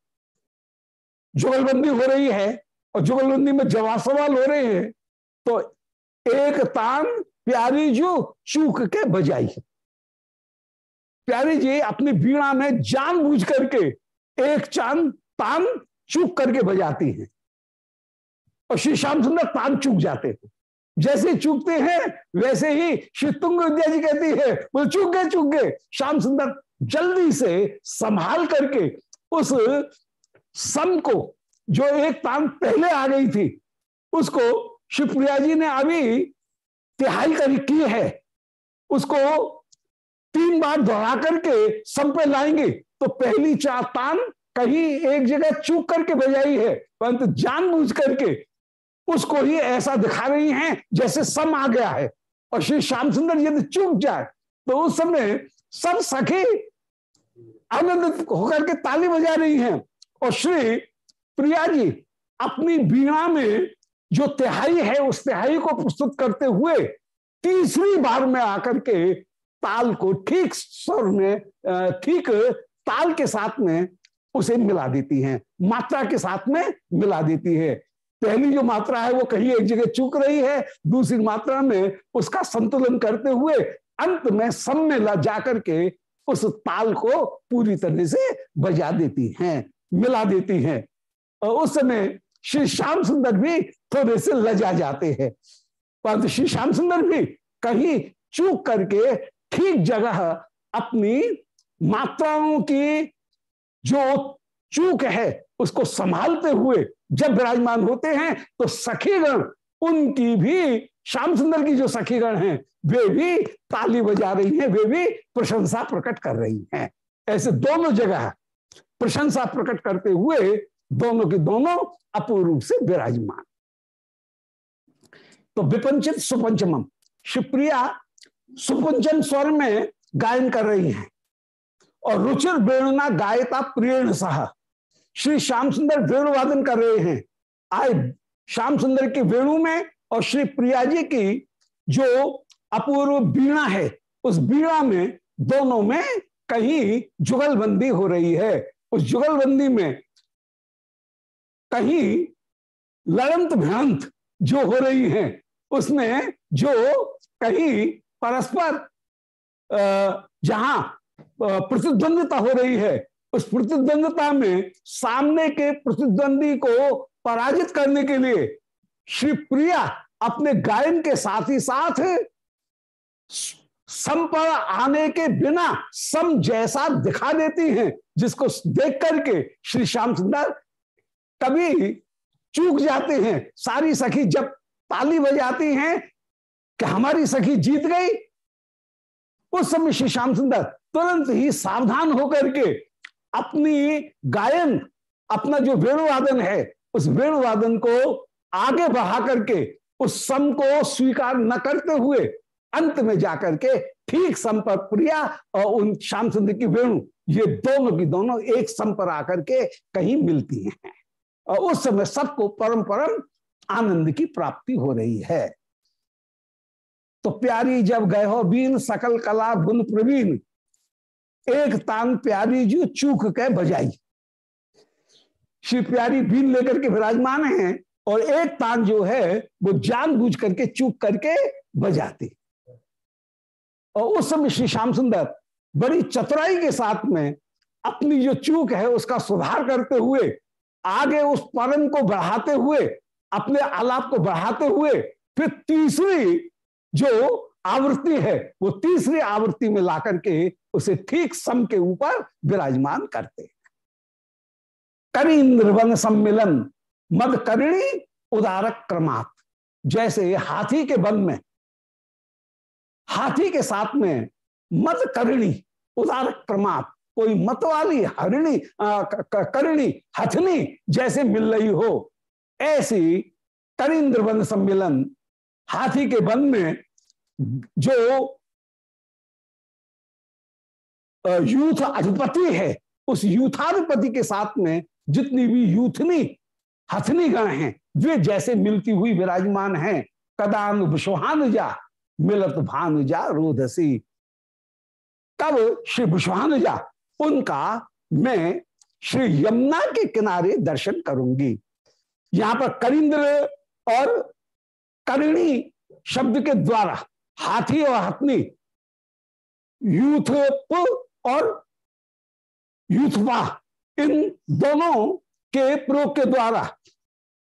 S1: जुगलबंदी हो रही है और जुगलबंदी में जवाब सवाल हो रहे हैं तो एक तान प्यारी जो चूक के बजाई। प्यारी जी, अपनी वीणा में जानबूझ करके एक चाँद तान चूक करके बजाती है। और श्री श्याम सुंदर तान चूक जाते हैं। जैसे चूकते हैं, वैसे ही श्री तुंग विद्या जी कहती है, बोले, चूक गए चूक गए। श्याम सुंदर जल्दी से संभाल करके उस सम को जो एक तान पहले आ गई थी, उसको शिवप्रिया जी ने अभी तिहाई करी की है, उसको तीन बार दोहरा करके सम पे लाएँगे तो पहली चार तान कहीं एक जगह चूक करके बजाई है, परंतु जानबूझ करके उसको ही ऐसा दिखा रही हैं जैसे सम आ गया है। और श्री श्याम सुंदर यदि चूक जाए तो उस समय सब सखी आनंदित होकर के ताली बजा रही हैं। और श्री प्रिया जी, अपनी बीणा में जो तिहाई है, उस तिहाई को प्रस्तुत करते हुए तीसरी बार में आकर के ताल को ठीक स्वर में ठीक ताल के साथ में उसे मिला देती हैं। मात्रा के साथ में मिला देती है। पहली जो मात्रा है, वो कहीं एक जगह चूक रही है, दूसरी मात्रा में उसका संतुलन करते हुए अंत में सम में ला जाकर के उस ताल को पूरी तरह से बजा देती हैं, मिला देती हैं। और उस समय श्री श्याम सुंदर भी थोड़े से लजा जाते हैं। परंतु श्री श्याम सुंदर भी कहीं चूक करके ठीक जगह अपनी मात्राओं की जो चूक है, उसको संभालते हुए जब विराजमान होते हैं तो सखीगण, उनकी भी, श्याम सुंदर की जो सखीगण हैं, वे भी ताली बजा रही हैं, वे भी प्रशंसा प्रकट कर रही हैं। ऐसे दोनों जगह प्रशंसा प्रकट करते हुए दोनों के दोनों अपूर्व रूप से विराजमान। तो विपंचित सुपंचम शिवप्रिया सुपंचम स्वर में गायन कर रही हैं और रुचिर वेणुना गायता प्रिय सह श्री श्याम सुंदर वेणु वादन कर रहे हैं। आए श्याम सुंदर की वेणु में और श्री प्रिया जी की जो अपूर्व बीणा है, उस बीणा में दोनों में कहीं जुगलबंदी हो रही है। उस जुगलबंदी में कहीं लड़ंत भ्रांत जो हो रही है, उसमें जो कहीं परस्पर जहाँ प्रतिद्वंदता हो रही है, उस प्रतिद्वंदता में सामने के प्रतिद्वंदी को पराजित करने के लिए श्री प्रिया अपने गायन के साथ ही साथ सम पर आने के बिना सम जैसा दिखा देती हैं, जिसको देख करके श्री श्याम सुंदर कभी चूक जाते हैं। सारी सखी जब ताली बजाती हैं कि हमारी सखी जीत गई, उस समय श्री श्याम सुंदर तुरंत ही सावधान होकर के अपनी गायन, अपना जो वेणुवादन है, उस वेणुवादन को आगे बढ़ा करके उस सम को स्वीकार न करते हुए अंत में जाकर के ठीक सम पर प्रिया और उन श्याम सुंदर की वेणु, ये दोनों की दोनों एक सम पर आकर के कहीं मिलती हैं। और उस समय सबको परम परम आनंद की प्राप्ति हो रही है। तो प्यारी जब गए हो बीन, सकल कला, गुण प्रवीण, एक तान प्यारी जो चूक के बजाई। श्री प्यारी बीन लेकर के विराजमान हैं और एक तान जो है, वो जान बूझ करके, चूक करके बजाती। और उस समय श्री श्याम सुंदर बड़ी चतुराई के साथ में अपनी जो चूक है, उसका सुधार करते हुए आगे उस परम को बढ़ाते हुए, अपने आलाप को बढ़ाते हुए, फिर तीसरी जो आवृत्ति है, वो तीसरी आवृत्ति में ला करके उसे ठीक सम के ऊपर विराजमान करते करीन्द्र सम्मिलन, मद करिणी उदारक क्रमात्। जैसे हाथी के वन में, हाथी के साथ में मद करिणी उदारक क्रमात्। कोई मतवाली, हरिणी करिणी, हथनी जैसे मिल रही हो, ऐसी करिंद्र वन सम्मेलन हाथी के वन में जो यूथ अधिपति है, उस यूथाधिपति के साथ में जितनी भी यूथनी, हथनी गण हैं, वे जैसे मिलती हुई विराजमान हैं, कदान विश्वान जा, मिलत भानुजा रोधसी। तब श्री विश्वान जा उनका मैं श्री यमुना के किनारे दर्शन करूँगी। यहाँ पर करिंद्र और करिणी शब्द के द्वारा हाथी और हथनी यूथ और यूथवा, इन दोनों के प्रयोग के द्वारा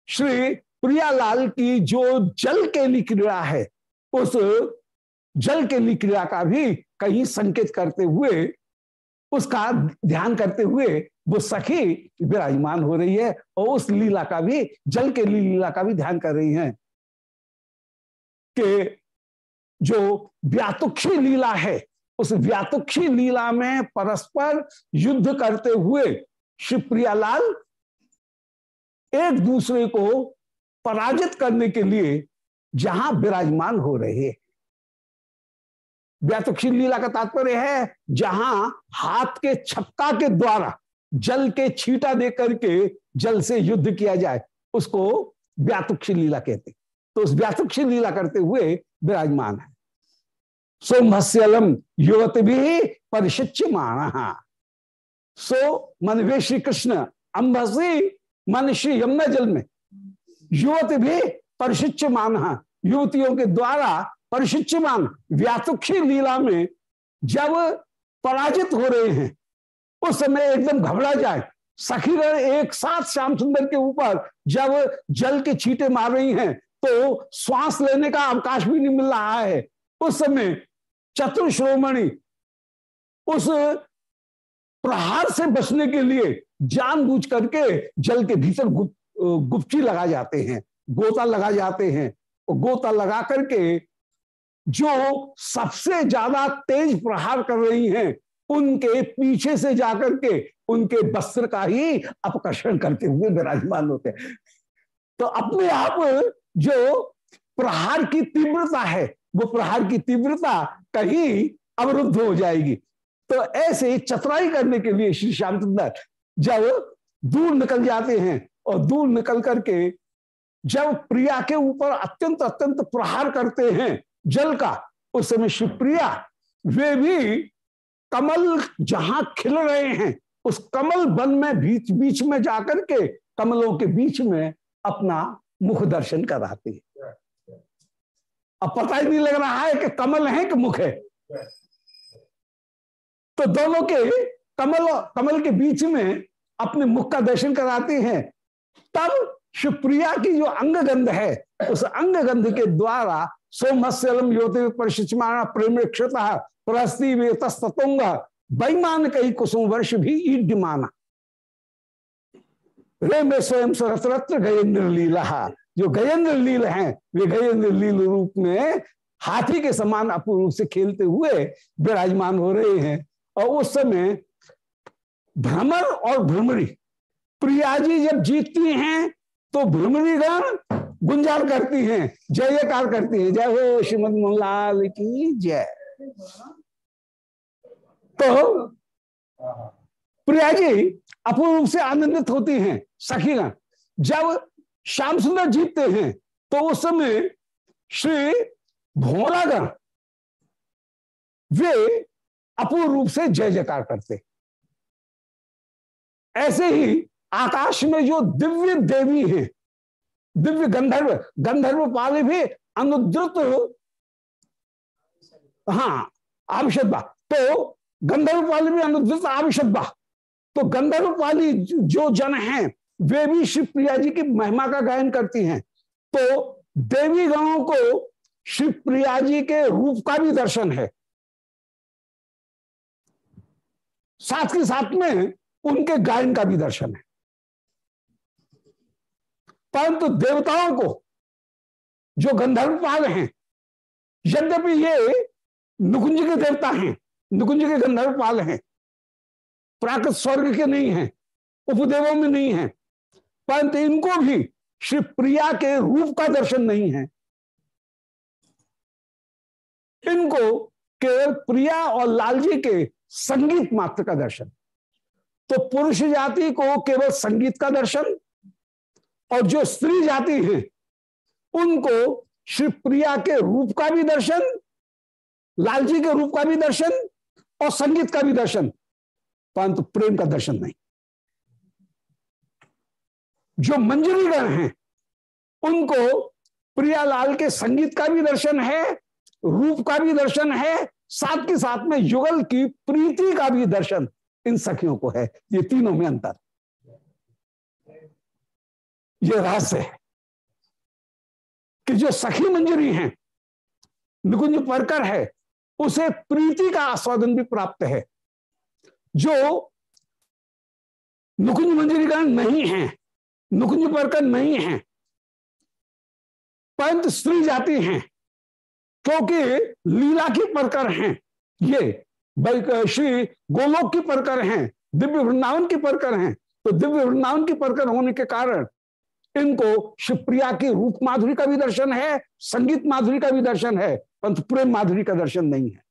S1: श्री प्रियालाल की जो जल के लिए क्रिया है, उस जल के लिए क्रिया का भी कहीं संकेत करते हुए उसका ध्यान करते हुए वो सखी विराजमान हो रही है और उस लीला का भी, जल के लीला का भी ध्यान कर रही हैं कि जो व्यातुक्षी लीला है, उस व्यातुक्षी लीला में परस्पर युद्ध करते हुए शिवप्रियालाल एक दूसरे को पराजित करने के लिए जहाँ विराजमान हो रहे व्यातुक्षी लीला का तात्पर्य है जहाँ हाथ के छक्का के द्वारा जल के छीटा दे करके जल से युद्ध किया जाए, उसको व्यातुक्षी लीला कहते तो उस व्यातुक्षी लीला करते हुए विराजमान है। सोमभस्यलम युवत भी परिशिच्य माना सो मन वे श्री कृष्ण अम्बसी मन श्री यमुना जल में। युवत भी परिशिच्य माना युवतियों के द्वारा परिशिच्यमान व्यातुक्षी लीला में जब पराजित हो रहे हैं, उस समय एकदम घबरा जाए। सखीगण एक साथ श्याम सुंदर के ऊपर जब जल के छींटे मार रही हैं तो श्वास लेने का अवकाश भी नहीं मिल रहा है। उस समय चतुर श्रोमणि उस प्रहार से बचने के लिए जानबूझ करके जल के भीतर गुप्ची लगा जाते हैं, गोता लगा जाते हैं। गोता लगा करके जो सबसे ज़्यादा तेज प्रहार कर रही हैं, उनके पीछे से जाकर के उनके वस्त्र का ही अपकर्षण करते हुए विराजमान होते हैं। तो अपने आप जो प्रहार की तीव्रता है, वो प्रहार की तीव्रता कहीं अवरुद्ध हो जाएगी। तो ऐसे चतुराई करने के लिए श्री श्यामचंदर जब दूर निकल जाते हैं और दूर निकल करके जब प्रिया के ऊपर अत्यंत अत्यंत प्रहार करते हैं जल का उस समय शिवप्रिया वे भी कमल जहाँ खिल रहे हैं उस कमल वन में बीच बीच में जाकर के कमलों के बीच में अपना मुख दर्शन कराते हैं। अब पता ही नहीं लग रहा है कि कमल है कि मुख है। तो दोनों के कमल कमल के बीच में अपने मुख का दर्शन कराते हैं। तब शिवप्रिया की जो अंग गंध है उस अंग गंध के द्वारा सोमस्यलम योति परिशिचमाना प्रेमक्षत प्रस्ती वेतस्तुंग बैमान कई कुसुम वर्ष भी ईड्यमाना। रे में स्वयं सरतरत्र गजेंद्र लीला। जो गजेंद्र लील हैं, वे गजेंद्र लील रूप में हाथी के समान अपूर्व से खेलते हुए विराजमान हो रहे हैं। और उस समय भ्रमर और भ्रमरी प्रिया जी जब जीतती हैं तो भ्रमरी गण गुंजार करती हैं, जय जयकार करती हैं, जय हो श्रीमद मोहनलाल की जय। तो प्रिया जी अपूर्ण रूप से आनंदित होती हैं सखीगण जब श्याम सुंदर जीतते हैं तो उस समय श्री भोरागण वे अपूर्ण रूप से जय जयकार करते। ऐसे ही आकाश में जो दिव्य देवी हैं दिव्य गंधर्व गंधर्व पाले भी अनुद्रुत हाँ। आविशद्वा तो गंधर्व पाली भी अनुद्रुत आविशद्वा तो गंधर्व पाली जो जन हैं, वे भी शिव प्रिया जी की महिमा का गायन करती हैं। तो देवी गणों को शिव प्रिया जी के रूप का भी दर्शन है। साथ के साथ में उनके गायन का भी दर्शन है। परंतु देवताओं को, जो गंधर्वपाल हैं, यद्यपि ये नुकुंज के देवता हैं, नुकुंज के गंधर्वपाल हैं, प्राकृत स्वर्ग के नहीं हैं, उपदेवों में नहीं है, परंतु इनको भी श्री प्रिया के रूप का दर्शन नहीं है। इनको केवल प्रिया और लालजी के संगीत मात्र का दर्शन। तो पुरुष जाति को केवल संगीत का दर्शन और जो स्त्री जाति है, उनको श्री प्रिया के रूप का भी दर्शन, लालजी के रूप का भी दर्शन और संगीत का भी दर्शन, परंतु प्रेम का दर्शन नहीं। जो मंजरीगण हैं, उनको प्रियालाल के संगीत का भी दर्शन है, रूप का भी दर्शन है, साथ के साथ में युगल की प्रीति का भी दर्शन इन सखियों को है। ये तीनों में अंतर। ये रहस्य है कि जो सखी मंजरी हैं, निकुंज परकर है, उसे प्रीति का आस्वादन भी प्राप्त है। जो नुकुंज मंजरीगण नहीं है, नुकुंज परकर नहीं है, पंत स्त्री जाति हैं, क्योंकि लीला की परकर हैं, ये श्री गोलोक की परकर हैं, दिव्य वृंदावन की परकर हैं तो दिव्य वृंदावन की परकर होने के कारण इनको शिवप्रिया की रूप माधुरी का भी दर्शन है, संगीत माधुरी का भी दर्शन है, परंतु प्रेम माधुरी का दर्शन नहीं है।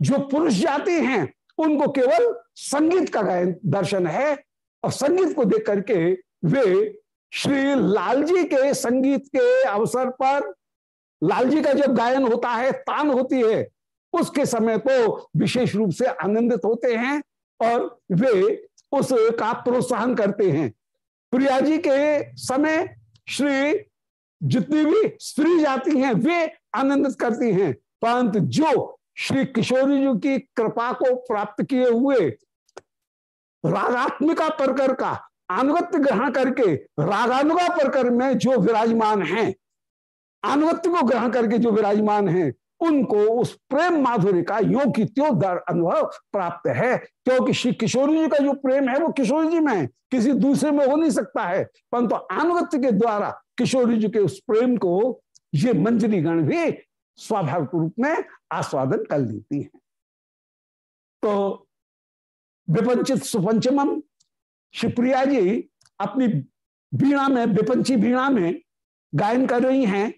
S1: जो पुरुष जाति हैं, उनको केवल संगीत का दर्शन है, और संगीत को देख करके वे श्री लालजी के संगीत के अवसर पर, लालजी का जब गायन होता है, तान होती है, उसके समय तो विशेष रूप से आनंदित होते हैं, और वे उस का प्रोत्साहन करते हैं। प्रिया जी के समय श्री जितनी भी स्त्री जाती हैं, वे आनंदित करती हैं। परंतु जो श्री किशोरी जी की कृपा को प्राप्त किए हुए रागात्मिका परकर का अनुगत्य ग्रहण करके, रागानुगा परकर में जो विराजमान हैं, अनुगत्य को ग्रहण करके जो विराजमान हैं उनको उस प्रेम माधुरी का यो की त्यो दर अनुभव प्राप्त है। क्योंकि श्री किशोरी जी का जो प्रेम है, वो किशोरी जी में है। किसी दूसरे में हो नहीं सकता है। परंतु अनुगत्य के द्वारा किशोरी जी के उस प्रेम को ये मंजरी गण भी स्वाभाविक रूप में आस्वादन कर लेती है। तो विपंचित सुपंचम शिवप्रिया जी अपनी बीणा में, विपंची बीणा में गायन कर रही हैं।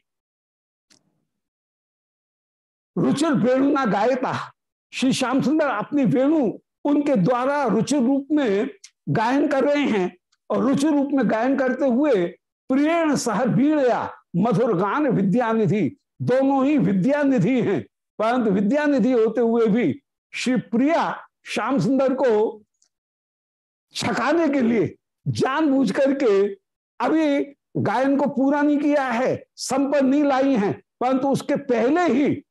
S1: रुचिर वेणु गायता। श्री श्याम सुंदर अपनी वेणु उनके द्वारा रुचिर रूप में गायन कर रहे हैं और रुचि रूप में गायन करते हुए प्रियण सह बीड़या मधुर गान विद्यानिधि, दोनों ही विद्यानिधि हैं। परंतु विद्यानिधि होते हुए भी श्री प्रिया श्याम सुंदर को छकाने के लिए जानबूझ करके अभी गायन को पूरा नहीं किया है, संपन्न नहीं लाई है। परंतु उसके पहले ही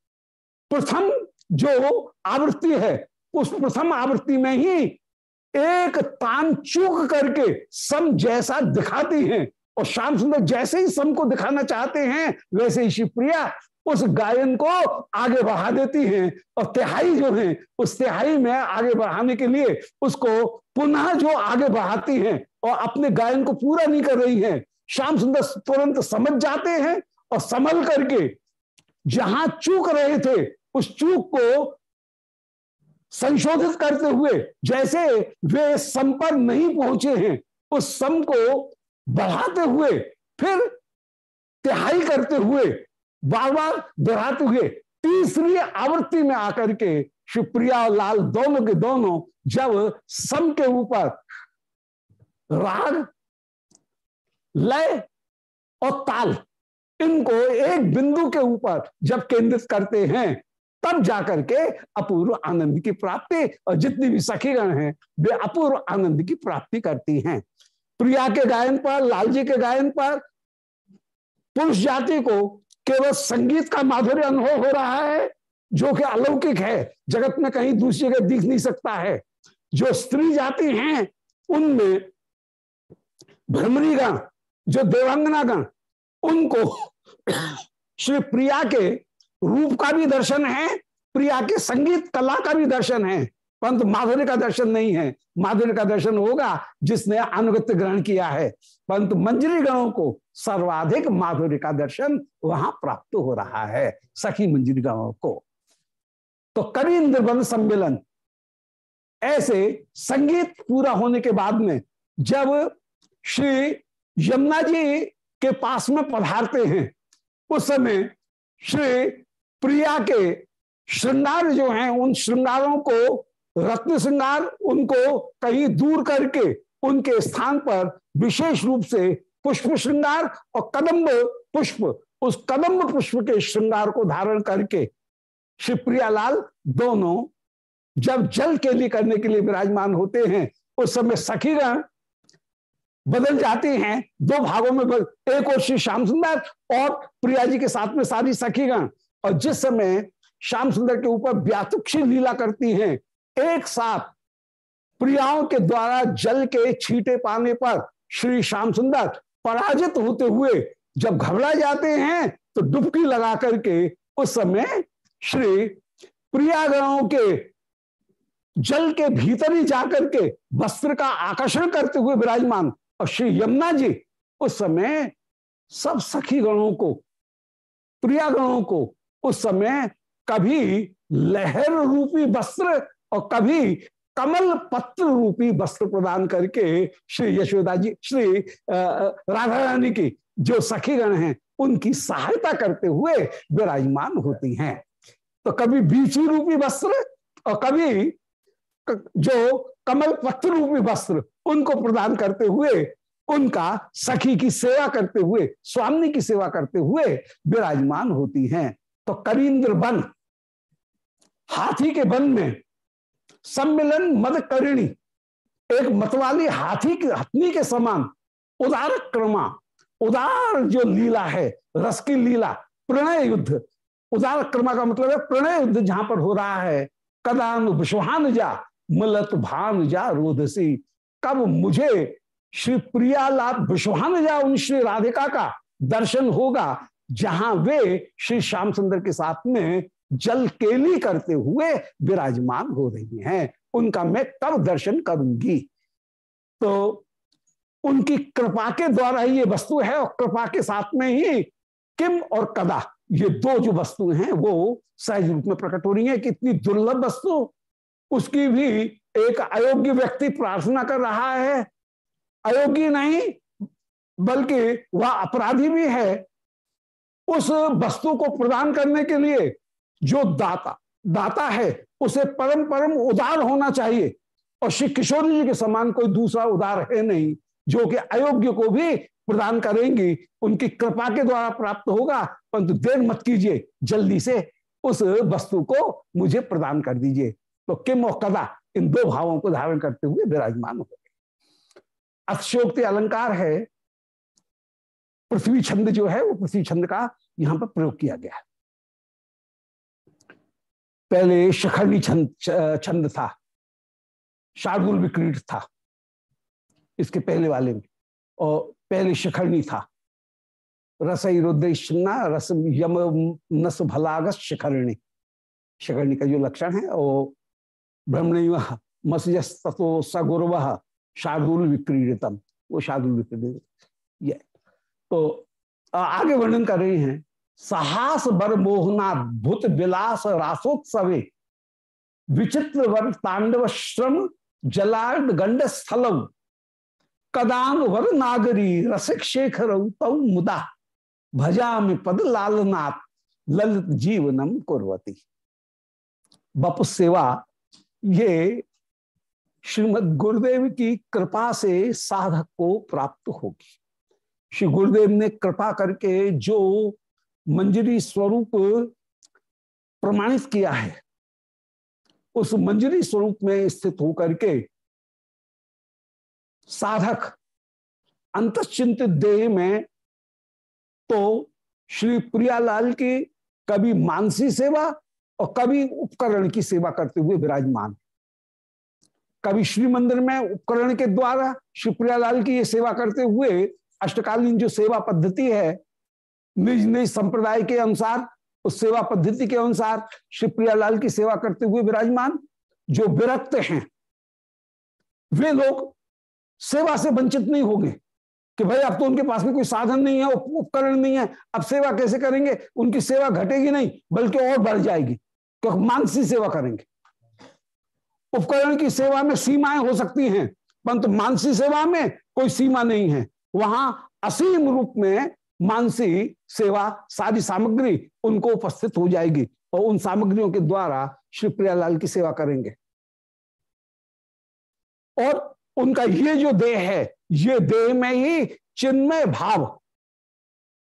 S1: प्रथम जो आवृत्ति है, उस प्रथम आवृत्ति में ही एक तान चूक करके सम जैसा दिखाती हैं और श्याम सुंदर जैसे ही सम को दिखाना चाहते हैं, वैसे ही शिवप्रिया उस गायन को आगे बढ़ा देती हैं और तिहाई जो है, उस तिहाई में आगे बढ़ाने के लिए उसको पुनः जो आगे बढ़ाती हैं और अपने गायन को पूरा नहीं कर रही हैं, श्याम सुंदर तुरंत समझ जाते हैं और संभल करके जहाँ चूक रहे थे उस चूक को संशोधित करते हुए, जैसे वे सम पर नहीं पहुँचे हैं, उस सम को बढ़ाते हुए, फिर तिहाई करते हुए बार बार दोहराते हुए, तीसरी आवृत्ति में आकर के शिवप्रिया और लाल दोनों के दोनों जब सम के ऊपर राग, लय और ताल, इनको एक बिंदु के ऊपर जब केंद्रित करते हैं तब जाकर के अपूर्व आनंद की प्राप्ति, और जितनी भी सखीगण हैं, वे अपूर्व आनंद की प्राप्ति करती हैं। प्रिया के गायन पर, लालजी के गायन पर, पुरुष जाति को केवल संगीत का माधुर्य अनुभव हो रहा है, जो कि अलौकिक है, जगत में कहीं दूसरी जगह दिख नहीं सकता है। जो स्त्री जाति हैं, उनमें भ्रमरीगण, जो देवांगना गण उनको श्री प्रिया के रूप का भी दर्शन है, प्रिया के संगीत, कला का भी दर्शन है। परंतु माधुर्य का दर्शन नहीं है। माधुर्य का दर्शन होगा जिसने अनुगत्य ग्रहण किया है। परंतु मंजरी गणों को सर्वाधिक माधुर्य का दर्शन वहाँ प्राप्त हो रहा है, सखी मंजरी गणों को। तो कवि इंद्रबंद सम्मेलन, ऐसे संगीत पूरा होने के बाद में जब श्री यमुना जी के पास में पधारते हैं, उस समय श्री प्रिया के श्रृंगार जो हैं, उन श्रृंगारों को, रत्न श्रृंगार उनको कहीं दूर करके उनके स्थान पर विशेष रूप से पुष्प श्रृंगार और कदम्ब पुष्प, उस कदम्ब पुष्प के श्रृंगार को धारण करके श्री प्रियालाल दोनों जब जल के लिए करने के लिए विराजमान होते हैं, उस समय सखीगण बदल जाती हैं, दो भागों में बदल, एक और श्री श्याम सुंदर और प्रिया जी के साथ में सारी सखीगण। और जिस समय श्याम सुंदर के ऊपर व्यातुक्षी लीला करती हैं, एक साथ प्रियाओं के द्वारा जल के छीटे पाने पर श्री श्याम सुंदर पराजित होते हुए जब घबरा जाते हैं तो डुबकी लगा करके उस समय श्री प्रियागणों के जल के भीतर ही जाकर के वस्त्र का आकर्षण करते हुए विराजमान। और श्री यमुना जी उस समय सब सखी गणों को, प्रियागणों को उस समय कभी लहर रूपी वस्त्र और कभी कमल पत्र रूपी वस्त्र प्रदान करके श्री यशोदा जी, श्री राधा रानी की जो सखीगण हैं, उनकी सहायता करते हुए विराजमान होती हैं। तो कभी बीची रूपी वस्त्र और कभी जो कमल पत्र रूपी वस्त्र उनको प्रदान करते हुए, उनका सखी की सेवा करते हुए, स्वामी की सेवा करते हुए विराजमान होती हैं। तो करीन्द्र वन हाथी के वन में सम्मिलन मद करिणी, एक मतवाली हाथी के हथनी के समान उदार क्रमा, उदार जो लीला है, रस की लीला, प्रणय युद्ध। उदार क्रमा का मतलब है प्रणय युद्ध जहाँ पर हो रहा है। कदान विश्वान जा, मलत भान जा रोधसी कब मुझे श्री प्रियालाभ विश्वान जा उन श्री राधिका का दर्शन होगा जहाँ वे श्री श्याम सुंदर के साथ में जल केली करते हुए विराजमान हो रही हैं। उनका मैं कब दर्शन करूँगी। तो उनकी कृपा के द्वारा ही ये वस्तु है और कृपा के साथ में ही किम और कदा ये दो जो वस्तु हैं, वो सहज रूप में प्रकट हो रही है। कि इतनी दुर्लभ वस्तु। उसकी भी एक अयोग्य व्यक्ति प्रार्थना कर रहा है। अयोग्य नहीं, बल्कि वह अपराधी भी है। उस वस्तु को प्रदान करने के लिए जो दाता दाता है, उसे परम परम उदार होना चाहिए। और श्री किशोर जी के समान कोई दूसरा उदार है नहीं, जो कि अयोग्य को भी प्रदान करेंगी, उनकी कृपा के द्वारा प्राप्त होगा, परंतु देर मत कीजिए, जल्दी से उस वस्तु को मुझे प्रदान कर दीजिए। तो किम और कदा, इन दो भावों को धारण करते हुए विराजमान हो गए। अक्षोक्ति अलंकार है पृथ्वी छंद जो है, वो पृथ्वी छंद का यहाँ पर प्रयोग किया गया पहले शिखरणी छंद छंद था, शार्दुल विक्रीट था, इसके पहले वाले में, और पहले शिखरणी था। रसई रुद्रना रस यम नस भलागस शिखरणी। शिखरणी का जो लक्षण है, वो ब्रह्मण मसजस तथो सगुरव शार्दुल विक्रीडितम। वो शार्दुल विक्रीडित, ये तो आगे वर्णन कर रहे हैं, साहस बर मोहना भूत विलास रासोत्सवे विचित्र वर तांडव श्रम जलार्ड गंड स्थल कदान वर नागरी रसिक शेखर मुदा भजा में पद लालनाथ, ललित जीवनम कुरवती। बप सेवा, ये श्रीमद गुरुदेव की कृपा से साधक को प्राप्त होगी। श्री गुरुदेव ने कृपा करके जो मंजरी स्वरूप प्रमाणित किया है, उस मंजरी स्वरूप में स्थित होकर के साधक अंतचिंतित देह में तो श्री प्रियालाल की कभी मानसी सेवा और कभी उपकरण की सेवा करते हुए विराजमान। कभी श्री मंदिर में उपकरण के द्वारा श्री प्रियालाल की ये सेवा करते हुए अष्टकालीन जो सेवा पद्धति है, निज निज संप्रदाय के अनुसार, उस सेवा पद्धति के अनुसार श्री प्रियालाल की सेवा करते हुए विराजमान जो विरक्त हैं, वे लोग सेवा से वंचित नहीं होंगे कि भाई अब तो उनके पास में कोई साधन नहीं है उपकरण नहीं है, अब सेवा कैसे करेंगे? उनकी सेवा घटेगी नहीं, बल्कि और बढ़ जाएगी, क्योंकि मानसी सेवा करेंगे। उपकरण की सेवा में सीमाएँ हो सकती हैं, परंतु मानसी सेवा में कोई सीमा नहीं है। वहाँ असीम रूप में मानसी सेवा सारी सामग्री उनको उपस्थित हो जाएगी और उन सामग्रियों के द्वारा श्री प्रियालाल की सेवा करेंगे। और उनका ये जो देह है, ये देह में ही चिन्मय भाव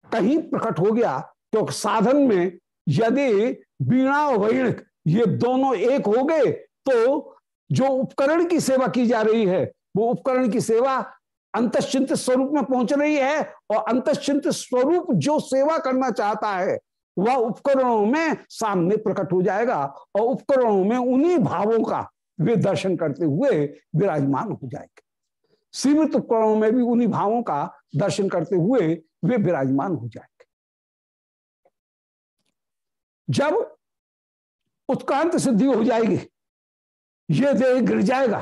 S1: कहीं प्रकट हो गया क्योंकि तो साधन में यदि बीणा और वैणिक ये दोनों एक हो गए तो जो उपकरण की सेवा की जा रही है, वो उपकरण की सेवा अंतश्चिंत स्वरूप में पहुँच रही है और अंतश्चिंत स्वरूप जो सेवा करना चाहता है, वह उपकरणों में सामने प्रकट हो जाएगा और उपकरणों में उन्हीं भावों का वे दर्शन करते हुए विराजमान हो जाएँगे। सीमित उपकरणों में भी उन्हीं भावों का दर्शन करते हुए वे विराजमान हो जाएँगे। जब उत्कांत सिद्धि हो जाएगी, ये देह गिर जाएगा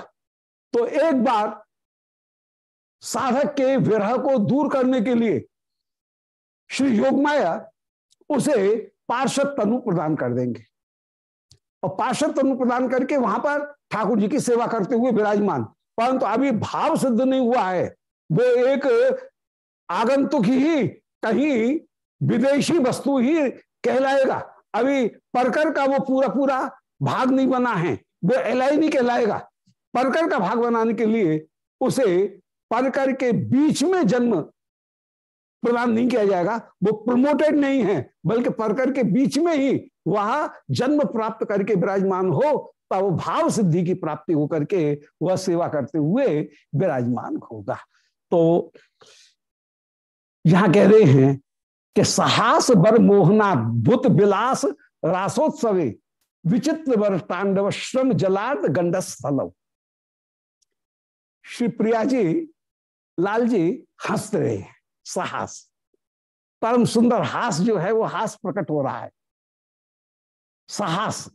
S1: तो एक बार साधक के विरह को दूर करने के लिए श्री योगमाया उसे पार्षद तनु प्रदान कर देंगे। और पार्षद तनु प्रदान करके वहाँ पर ठाकुर जी की सेवा करते हुए विराजमान। परंतु अभी भाव सिद्ध नहीं हुआ है। वो एक आगंतुक ही कहीं विदेशी वस्तु ही कहलाएगा। अभी परकर का वो पूरा पूरा भाग नहीं बना है। वो एलाई नहीं कहलाएगा। परकर का भाग बनाने के लिए उसे परकर के बीच में जन्म प्रदान नहीं किया जाएगा, वो प्रमोटेड नहीं है, बल्कि परकर के बीच में ही वह जन्म प्राप्त करके विराजमान हो, तब भाव सिद्धि की प्राप्ति होकर के वह सेवा करते हुए विराजमान होगा। तो यहाँ कह रहे हैं कि साहस बर मोहना भूत विलास रासोत्सवे, विचित्र वर तांडव, श्रम जलाद गंडस्थल श्री प्रिया जी लाल जी हंस रहे हैं, साहस। परम सुंदर हास जो है, वो हास प्रकट हो रहा है। साहस।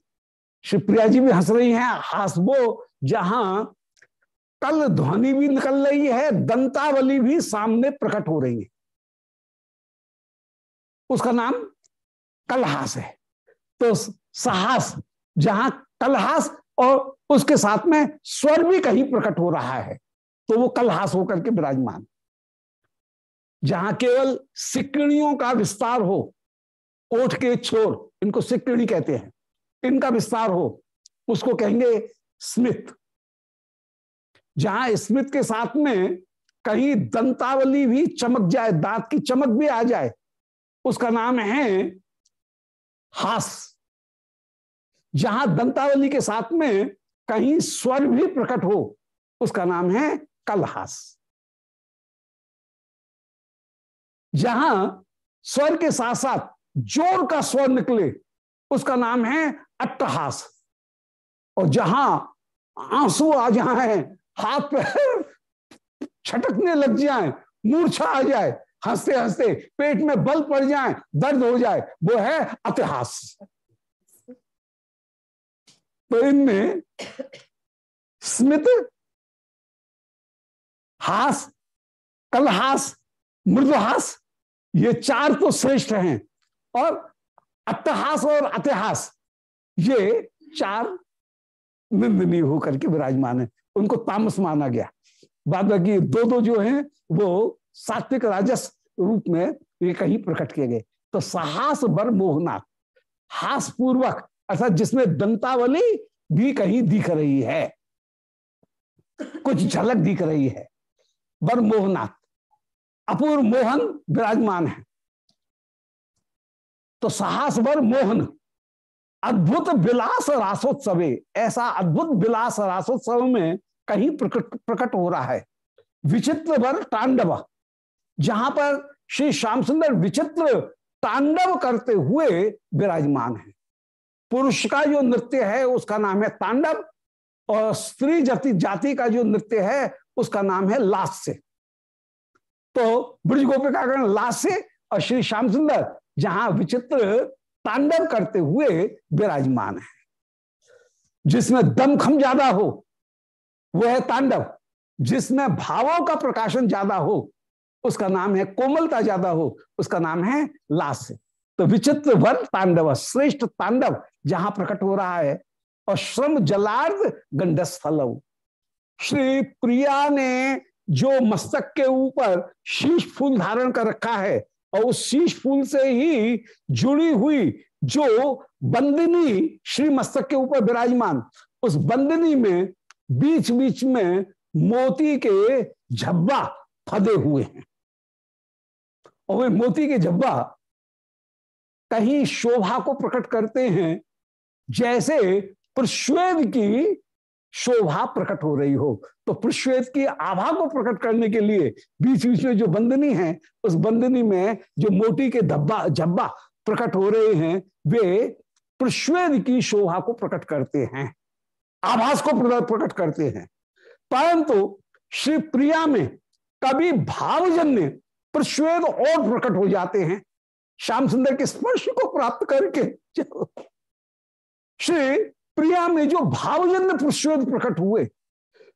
S1: शिवप्रिया जी भी हंस रही हैं, हास वो जहाँ कल ध्वनि भी निकल रही है, दंतावली भी सामने प्रकट हो रही है। उसका नाम कलहास है। तो साहस, जहाँ कलहास और उसके साथ में स्वर भी कहीं प्रकट हो रहा है। तो वो कल हास होकर के विराजमान। जहाँ केवल सिकड़ियों का विस्तार हो, ओठ के छोर, इनको सिकड़ी कहते हैं, इनका विस्तार हो, उसको कहेंगे स्मित। जहाँ स्मित के साथ में कहीं दंतावली भी चमक जाए, दांत की चमक भी आ जाए, उसका नाम है हास। जहाँ दंतावली के साथ में कहीं स्वर भी प्रकट हो, उसका नाम है कलहास। जहाँ स्वर के साथ साथ ज़ोर का स्वर निकले, उसका नाम है अट्टहास। और जहाँ आँसू आ जाए, हाथ पैर छटकने लग जाए, मूर्छा आ जाए हँसते हँसते पेट में बल पड़ जाए, दर्द हो जाए, वो है अतिहास तो इनमें स्मित हास कलहास मृदुहास ये चार तो श्रेष्ठ हैं। और अट्टहास और अतिहास, ये चार निंदनीय होकर के विराजमान है। उनको तामस माना गया। बाद बाकी दो दो जो हैं, वो सात्विक राजस रूप में ये कहीं प्रकट किए गए। तो साहस बर मोहना हास पूर्वक अर्थात जिसमें दंतावली भी कहीं दिख रही है, कुछ झलक दिख रही है। बर मोहनाथ। अपूर्व मोहन विराजमान है। तो साहस बर मोहन। अद्भुत विलास रासोत्सव, ऐसा अद्भुत विलास रासोत्सव में कहीं प्रकट प्रकट हो रहा है। विचित्र वर तांडव। जहाँ पर श्री श्याम सुंदर विचित्र तांडव करते हुए विराजमान है। पुरुष का जो नृत्य है, उसका नाम है तांडव। और स्त्री जाति जाति का जो नृत्य है उसका नाम है लास्य तो ब्रज गोपिका लास्य और श्री श्याम सुंदर जहाँ विचित्र तांडव करते हुए विराजमान है, जिसमें दमखम ज़्यादा हो वह है तांडव। जिसमें भावों का प्रकाशन ज़्यादा हो, उसका नाम है कोमलता ज़्यादा हो, उसका नाम है लास्य तो विचित्र वर तांडव, श्रेष्ठ तांडव जहाँ प्रकट हो रहा है और श्रम जलार्थ गंडस्थल श्री प्रिया ने जो मस्तक के ऊपर शीश फूल धारण कर रखा है और उस शीश फूल से ही जुड़ी हुई जो बंदिनी श्री मस्तक के ऊपर विराजमान, उस बंदिनी में बीच बीच में मोती के झब्बा फदे हुए हैं। और वे मोती के झब्बा कहीं शोभा को प्रकट करते हैं, जैसे प्रश्वेद की शोभा प्रकट हो रही हो तो प्रश्वेत की आभा को प्रकट करने के लिए बीच बीच में जो बंदनी है, उस बंदनी में जो मोटी के धब्बा, झब्बा प्रकट हो रहे हैं, वे प्रश्वेद की शोभा को प्रकट करते हैं, आभास को प्रकट करते हैं। परंतु श्री प्रिया में कभी भावजन्य प्रश्वेद और प्रकट हो जाते हैं। श्याम सुंदर के स्पर्श को प्राप्त करके, श्री प्रिया में जो भावजन्य प्रश्वेद प्रकट हुए,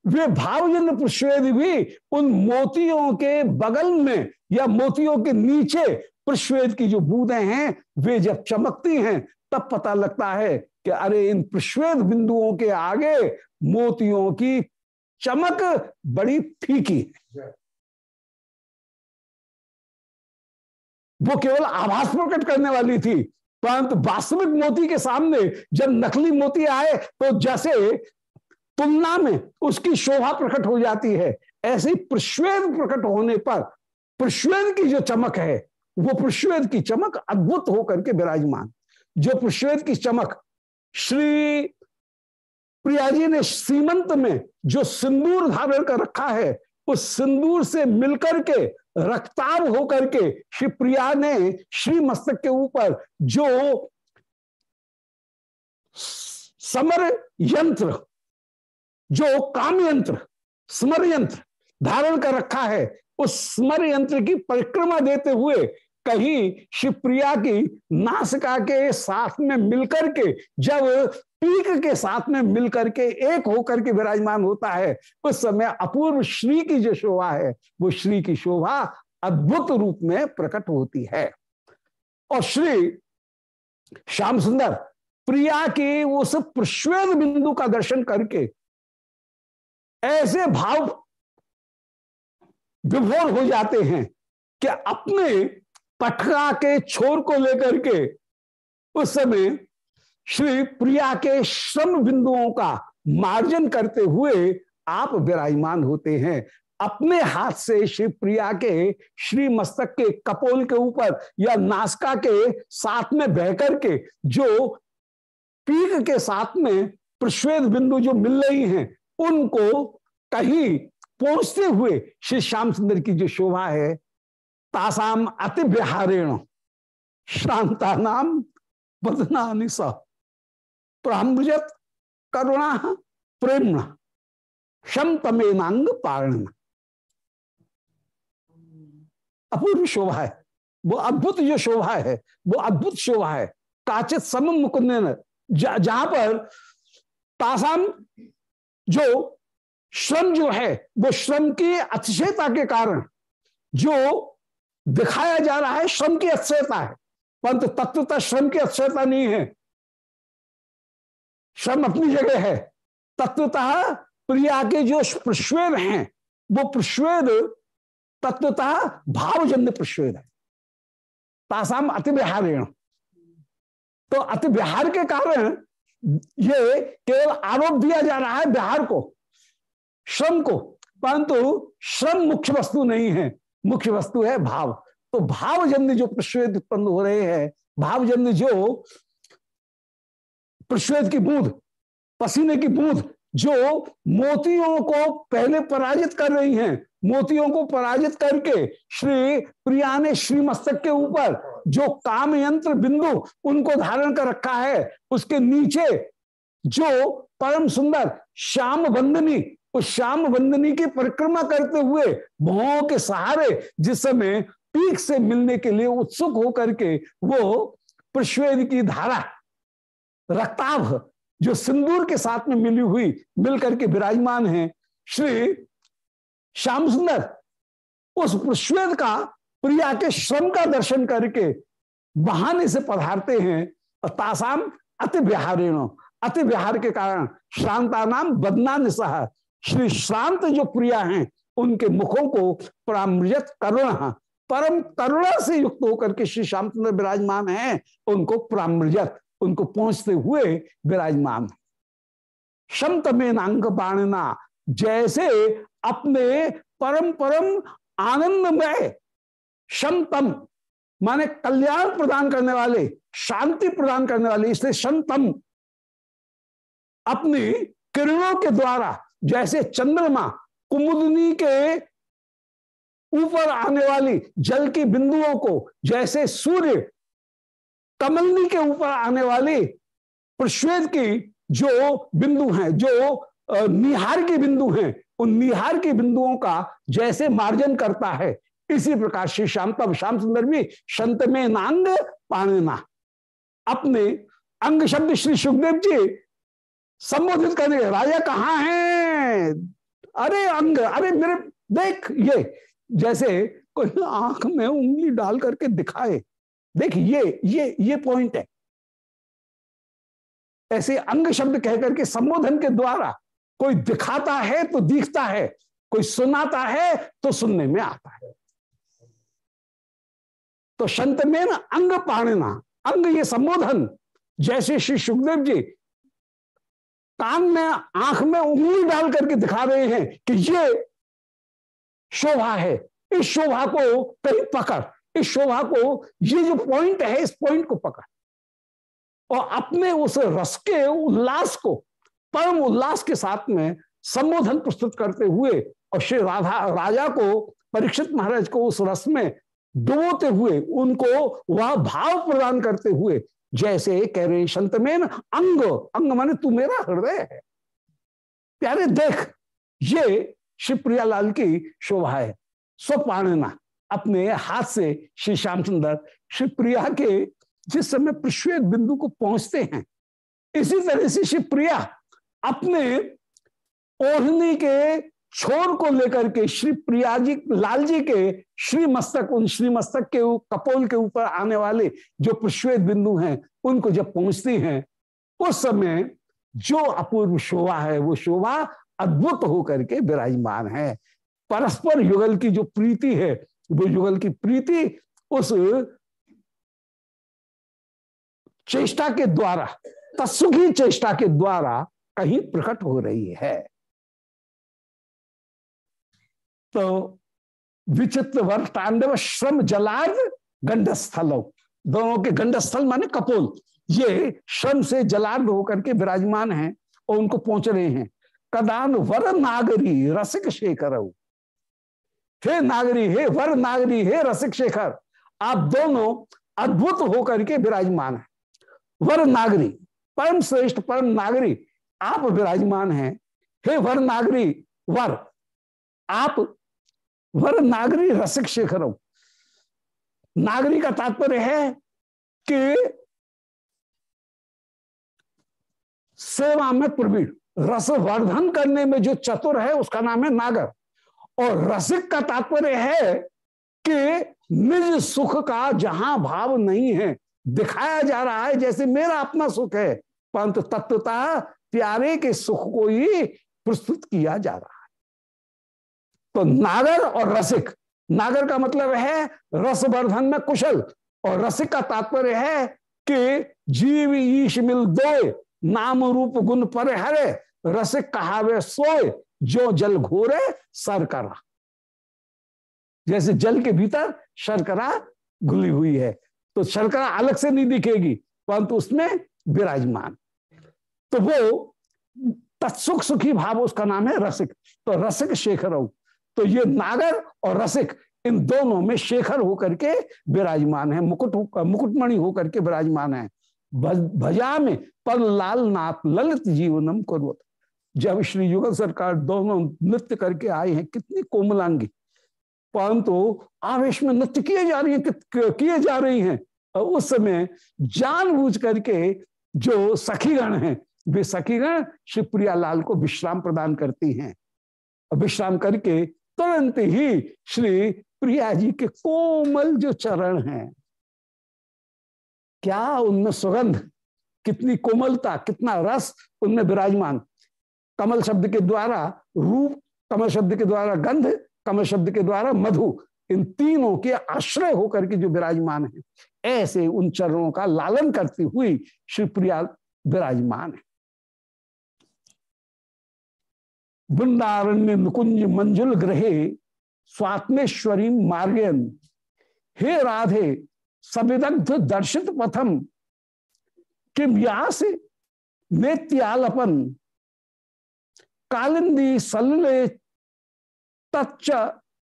S1: वे भावजन्य प्रश्वेद भी उन मोतियों के बगल में या मोतियों के नीचे प्रश्वेद की जो बूंदे हैं, वे जब चमकती हैं, तब पता लगता है कि अरे इन प्रश्वेद बिंदुओं के आगे मोतियों की चमक बड़ी फीकी है। वो केवल आभास प्रकट करने वाली थी परंतु वास्तविक मोती के सामने जब नकली मोती आए तो जैसे तुलना में उसकी शोभा प्रकट हो जाती है, ऐसी प्रश्वेद प्रकट होने पर प्रश्वेद की जो चमक है, वो प्रश्वेद की चमक अद्भुत होकर के विराजमान। जो प्रश्वेद की चमक श्री प्रिया जी ने सीमंत में जो सिंदूर धारण कर रखा है, उस सिंदूर से मिलकर के रक्ताब होकर के श्री प्रिया ने श्री मस्तक के ऊपर जो समर यंत्र, जो काम यंत्र, स्मर यंत्र धारण कर रखा है, उस स्मर यंत्र की परिक्रमा देते हुए कहीं शिवप्रिया की नासिका के साथ में मिलकर के, जब पीक के साथ में मिलकर के एक होकर के विराजमान होता है, उस समय अपूर्व श्री की जो शोभा है, वो श्री की शोभा अद्भुत रूप में प्रकट होती है। और श्री श्याम सुंदर, प्रिया के उस प्रश्वेद बिंदु का दर्शन करके ऐसे भाव विभोर हो जाते हैं कि अपने पटका के छोर को लेकर के उस समय श्री प्रिया के श्रम बिंदुओं का मार्जन करते हुए आप विराजमान होते हैं। अपने हाथ से श्री प्रिया के श्री मस्तक के कपोल के ऊपर या नासका के साथ में बह करके जो पीक के साथ में प्रश्वेद बिंदु जो मिल रही हैं, उनको कहीं पहुँचते हुए श्री श्याम सुंदर की जो शोभा है तासाम अति बिहारेण। शांता नाम बदना निशा प्रामृजत करुणा प्रेम शम तमेनांग पारण। अपूर्व शोभा है। वो अद्भुत जो शोभा है। वो अद्भुत शोभा है। काचित सम मुकुंद जहाँ पर तासाम जो श्रम जो है, वो श्रम की अतिशयता के कारण जो दिखाया जा रहा है, श्रम की अतिशयता है। परंतु तत्वता श्रम की अतिशयता नहीं है। श्रम अपनी जगह है। तत्वतः प्रिया के जो प्रश्वेद हैं, वो प्रश्वेद तत्वतः भावजन्य प्रश्वेद है। तासाम अति विहारेण तो अति के कारण ये केवल आरोप दिया जा रहा है बिहार को, श्रम को। परंतु श्रम मुख्य वस्तु नहीं है। मुख्य वस्तु है भाव। तो भावजन्य जो प्रश्वेद उत्पन्न हो रहे हैं, भावजन्य जो प्रश्वेद की बूंद, पसीने की बूंद, जो मोतियों को पहले पराजित कर रही हैं, मोतियों को पराजित करके श्री प्रिया ने श्री मस्तक के ऊपर जो काम यंत्र बिंदु उनको धारण कर रखा है, उसके नीचे जो परम सुंदर श्याम बंदनी उस श्याम बंदनी की परिक्रमा करते हुए भावों के सहारे जिस समय पीक से मिलने के लिए उत्सुक होकर के वो प्रश्वेद की धारा, रक्ताभ जो सिंदूर के साथ में मिली हुई, मिलकर के विराजमान है, श्री श्याम सुंदर, उस प्रश्वेद का, प्रिया के श्रम का दर्शन करके बहाने से पधारते हैं और तासाम अति विहारेण। अति विहार के कारण श्रांता नाम बदना निसह श्री श्रांत जो प्रिया हैं, उनके मुखों को परामृत करुणा, परम करुणा से युक्त होकर के श्री श्याम सुंदर विराजमान हैं, उनको परामृत, उनको पहुँचते हुए विराजमान। शमत में नांग बाणना, जैसे अपने परम परम आनंदमय शमतम माने कल्याण प्रदान करने वाले, शांति प्रदान करने वाले, इसलिए शंतम, अपनी किरणों के द्वारा जैसे चंद्रमा कुमुदनी के ऊपर आने वाली जल की बिंदुओं को, जैसे सूर्य कमलनी के ऊपर आने वाली प्रश्वेद की जो बिंदु हैं, जो निहार के बिंदु हैं, उन निहार के बिंदुओं का जैसे मार्जन करता है। इसी प्रकार श्री श्याम, तब श्याम सुंदर भी संत में नांग पाणना अपने अंग शब्द श्री सुखदेव जी संबोधित करने राजा कहाँ है? अरे अंग, अरे मेरे, देख, ये, जैसे कोई आँख में उंगली डाल करके दिखाए। देख, ये ये ये पॉइंट है। ऐसे अंग शब्द कह करके संबोधन के द्वारा कोई दिखाता है तो दिखता है, कोई सुनाता है तो सुनने में आता है। तो संत में ना अंग पाणना, अंग ये संबोधन, जैसे श्री सुखदेव जी कान में, आँख में उंगली डाल करके दिखा रहे हैं कि ये शोभा है। इस शोभा को कहीं पकड़। इस शोभा को, ये जो पॉइंट है, इस पॉइंट को पकड़। और अपने उस रस के उल्लास को, परम उल्लास के साथ में संबोधन प्रस्तुत करते हुए और श्री राधा, राजा को, परीक्षित महाराज को उस रस में डुबोते हुए, उनको वह भाव प्रदान करते हुए जैसे कह रहे संत में अंग अंग माने तू मेरा हृदय है। प्यारे, देख, ये शिवप्रिया लाल की शोभा है। स्वपाणना अपने हाथ से श्री श्याम सुंदर श्री प्रिया के जिस समय प्रश्वेत बिंदु को पहुँचते हैं, इसी तरह से शिवप्रिया अपने ओढ़नी के छोर को लेकर के श्री प्रिया जी लाल जी के श्री मस्तक उन श्री मस्तक के कपोल के ऊपर आने वाले जो प्रश्वेत बिंदु हैं, उनको जब पहुँचती हैं, उस समय जो अपूर्व शोभा है, वो शोभा अद्भुत होकर के विराजमान है। परस्पर युगल की जो प्रीति है, वो युगल की प्रीति उस चेष्टा के द्वारा, तत्सुखी चेष्टा के द्वारा कहीं प्रकट हो रही है। तो विचित्र वर, तांडव, श्रम जलार्द गंडस्थल दोनों के गंडस्थल माने कपोल। ये श्रम से जलार्द होकर के विराजमान हैं और उनको पहुँच रहे हैं। कदान वर नागरी, रसिक शेखर हे नागरी, हे वर नागरी, हे रसिक शेखर, आप दोनों अद्भुत होकर के विराजमान है। वर नागरी, परम श्रेष्ठ, परम नागरी, आप विराजमान हैं। हे वर नागरी, वर, आप वर नागरी रसिक शेखर नागरी का तात्पर्य है कि सेवा में प्रवीण रस वर्धन करने में जो चतुर है, उसका नाम है नागर। और रसिक का तात्पर्य है कि निज सुख का जहाँ भाव नहीं है, दिखाया जा रहा है, जैसे मेरा अपना सुख है, परंतु तत्वता प्यारे के सुख को ही प्रस्तुत किया जा रहा है। तो नागर और रसिक। नागर का मतलब है रसवर्धन में कुशल। और रसिक का तात्पर्य है कि जीव ईश मिल दो नाम रूप गुण पर हरे। रसिक कहावे सोए जो जल घोरे, सर करा। जैसे जल के भीतर शर्करा घुली हुई है। तो शर्करा अलग से नहीं दिखेगी, परंतु उसमें विराजमान। तो वो तत्सुख सुखी भाव, उसका नाम है रसिक। तो रसिक शेखर तो ये नागर और रसिक, इन दोनों में शेखर होकर के विराजमान है, मुकुट, मुकुटमणि होकर के विराजमान है। भजा में पर लाल नाथ ललित जीवनम कुर्वत जब श्री युगल सरकार दोनों नृत्य करके आए हैं, कितनी कोमलांगी। परंतु आवेश में नृत्य किए जा रही है किए जा रही हैं। और उस समय जानबूझ करके जो सखीगण हैं, वे सखीगण शिवप्रिया लाल को विश्राम प्रदान करती हैं। विश्राम करके तुरंत ही श्री प्रिया जी के कोमल जो चरण हैं, क्या उनमें सुगंध, कितनी कोमलता, कितना रस उनमें विराजमान? कमल शब्द के द्वारा रूप, कमल शब्द के द्वारा गंध, कमल शब्द के द्वारा मधु, इन तीनों के आश्रय होकर के जो विराजमान है, ऐसे उन चरणों का लालन करती हुई श्री प्रिया विराजमान है। वृंदारण्य नुकुंज मंजुल ग्रहे स्वात्मेश्वरी मार्गन। हे राधे, सविदग्ध दर्शित पथम किम व्यास नेत्यालपन? कालिंदी सल्ले तच्च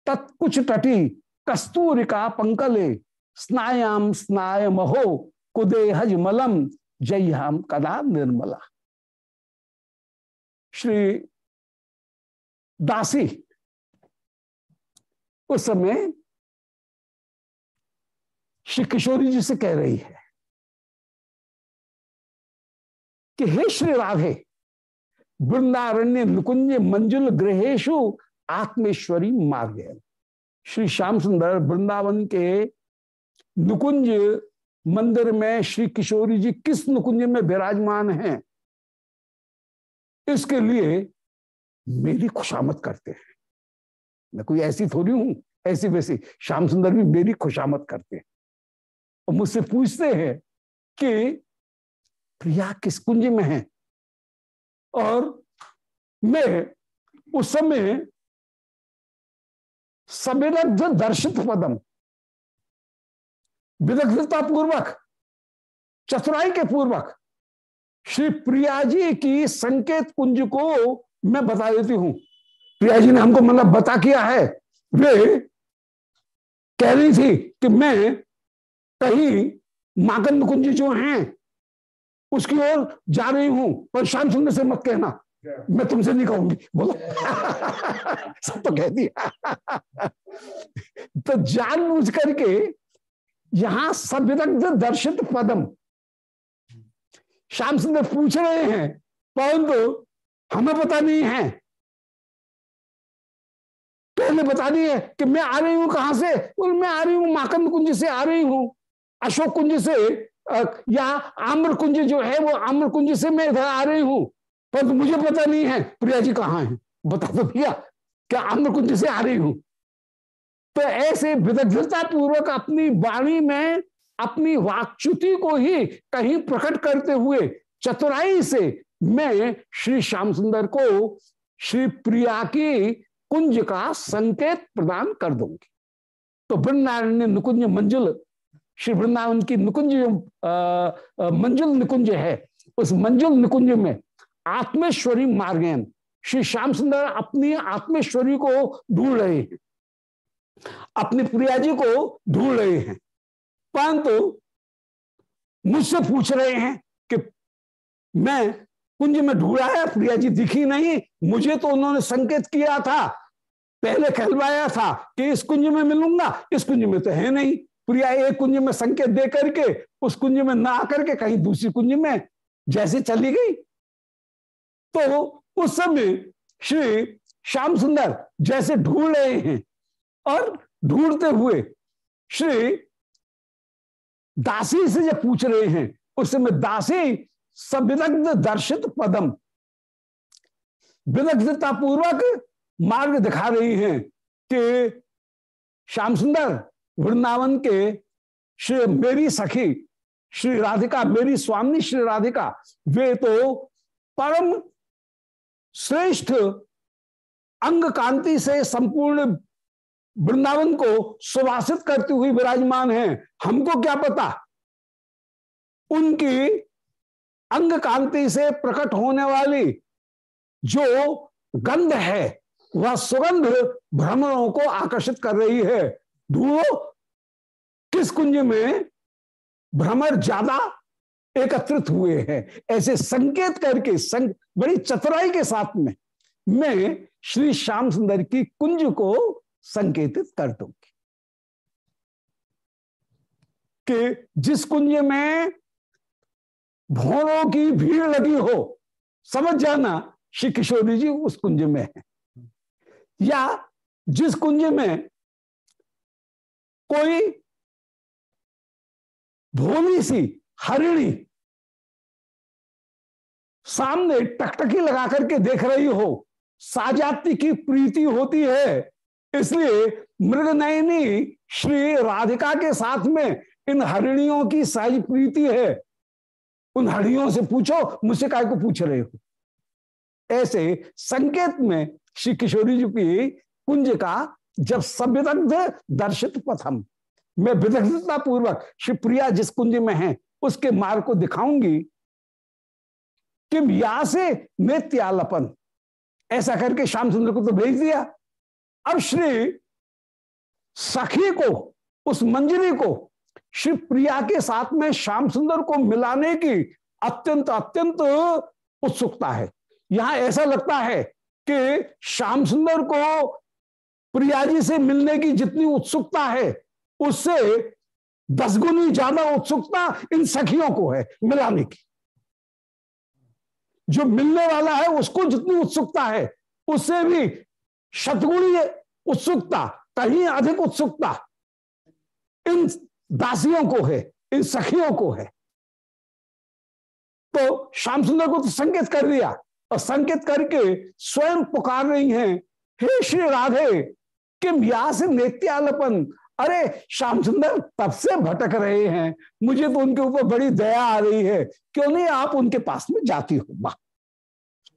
S1: तत्कुछ तटी कस्तूरिका पंकले स्नायाम स्नाय महो, कुदेहज मलम जयम कदा निर्मला। श्री दासी। उस समय श्री किशोरी जी से कह रही है कि हे श्री राधे, वृंदारण्य नुकुंज मंजुल ग्रहेशु आत्मेश्वरी मार्ग श्री श्याम सुंदर वृंदावन के नुकुंज मंदिर में श्री किशोरी जी किस नुकुंज में विराजमान हैं? इसके लिए मेरी खुशामद करते हैं। मैं कोई ऐसी थोड़ी हूँ, ऐसी वैसी। श्याम सुंदर भी मेरी खुशामद करते हैं। और मुझसे पूछते हैं कि प्रिया, किस कुंज में है? और मैं उस समय सविदग्ध दर्शित पदम, विदग्धता पूर्वक, चतुराई के पूर्वक, श्री प्रिया जी की संकेत कुंज को मैं बता देती हूँ। प्रिया जी ने हमको मतलब बता किया है। वे कह रही थी कि मैं कहीं माकंद कुंज जो हैं, उसकी ओर जा रही हूँ, पर शाम सुनने से मत कहना। मैं तुमसे नहीं कहूँगी। बोलो। सब तो कह दिया। तो जान बूझ करके यहाँ सविदग्ध दर्शित पदम श्याम सुंदर पूछ रहे हैं, परंतु हमें पता नहीं है। पहले बता दी है कि मैं आ रही हूँ कहाँ से? बोल, मैं आ रही हूँ माकंद कुंज से आ रही हूँ। अशोक कुंज से या आम्र कुंज जो है, वो आम्र कुंज से मैं इधर आ रही हूँ। पर तो मुझे पता नहीं है, प्रिया जी कहाँ है? बता दो भैया, क्या आम्र कुंज से आ रही हूँ? तो ऐसे विदग्धता पूर्वक अपनी वाणी में, अपनी वाकच्युति को ही कहीं प्रकट करते हुए, चतुराई से मैं श्री श्याम सुंदर को श्री प्रिया की कुंज का संकेत प्रदान कर दूँगी। तो वृंदारण्य नुकुंज मंजुल, श्री वृंदावन की नुकुंज मंजुल निकुंज है। उस मंजुल निकुंज में आत्मेश्वरी मार्गेन, श्री श्याम सुंदर अपनी आत्मेश्वरी को ढूंढ रहे हैं। अपनी प्रिया जी को ढूंढ रहे हैं। परंतु मुझसे पूछ रहे हैं कि मैं कुंज में ढूंढा है, प्रिया जी दिखी नहीं। मुझे तो उन्होंने संकेत किया था। पहले कहलवाया था कि इस कुंज में मिलूँगा, इस कुंज में तो है नहीं। प्रिया एक कुंज में संकेत दे करके, उस कुंज में ना आकर के कहीं दूसरी कुंज में जैसे चली गई। तो उस समय श्री श्याम सुंदर जैसे ढूंढ रहे हैं और ढूंढते हुए श्री दासी से जब पूछ रहे हैं, उस समय दासी सविदग्ध दर्शित पदम। विदग्धता पूर्वक मार्ग दिखा रही हैं कि श्याम सुंदर, वृंदावन के श्री मेरी सखी, श्री राधिका, मेरी स्वामी श्री राधिका, वे तो परम श्रेष्ठ अंग कांति से संपूर्ण वृंदावन को सुवासित करती हुई विराजमान है। हमको क्या पता? उनकी अंग कांति से प्रकट होने वाली जो गंध है वह सुगंध भ्रमणों को आकर्षित कर रही है। ढूंढो किस कुंज में भ्रमर ज़्यादा एकत्रित हुए हैं? ऐसे संकेत करके संग, बड़ी चतुराई के साथ में मैं श्री श्याम सुंदर की कुंज को संकेतित कर दूँगी। कि जिस कुंज में भोरों की भीड़ लगी हो, समझ जाना श्री किशोरी जी उस कुंज में है। या जिस कुंज में कोई भोली सी, हरिणी सामने टकटकी लगा करके देख रही हो, साजाति की प्रीति होती है, इसलिए मृगनयनी श्री राधिका के साथ में इन हरिणियों की साई प्रीति है। उन हरिणियों से पूछो, मुझसे काय को पूछ रहे हो? ऐसे संकेत में श्री किशोरी जी की कुंज का जब सभ्यदग्ध दर्शित प्रथम मैं विदग्धता पूर्वक शिवप्रिया जिस कुंज में है, उसके मार्ग को दिखाऊँगी। कि या से नृत्यालपन? ऐसा करके श्याम सुंदर को तो भेज दिया। अब श्री सखी को, उस मंजरी को श्री प्रिया के साथ में श्याम सुंदर को मिलाने की अत्यंत अत्यंत उत्सुकता है। यहाँ ऐसा लगता है कि श्याम सुंदर को प्रिया जी से मिलने की जितनी उत्सुकता है, उससे दस गुनी ज़्यादा उत्सुकता इन सखियों को है मिलाने की। जो मिलने वाला है, उसको जितनी उत्सुकता है, उससे भी शतगुणी उत्सुकता, कहीं अधिक उत्सुकता। इन दासियों को है, इन सखियों को है। तो श्याम सुंदर को तो संकेत कर दिया, और संकेत करके स्वयं पुकार रही हैं, हे श्री राधे, किम या से नेत्यालपन? अरे, श्याम सुंदर तब से भटक रहे हैं, मुझे तो उनके ऊपर बड़ी दया आ रही है, क्यों नहीं आप उनके पास में जाती हो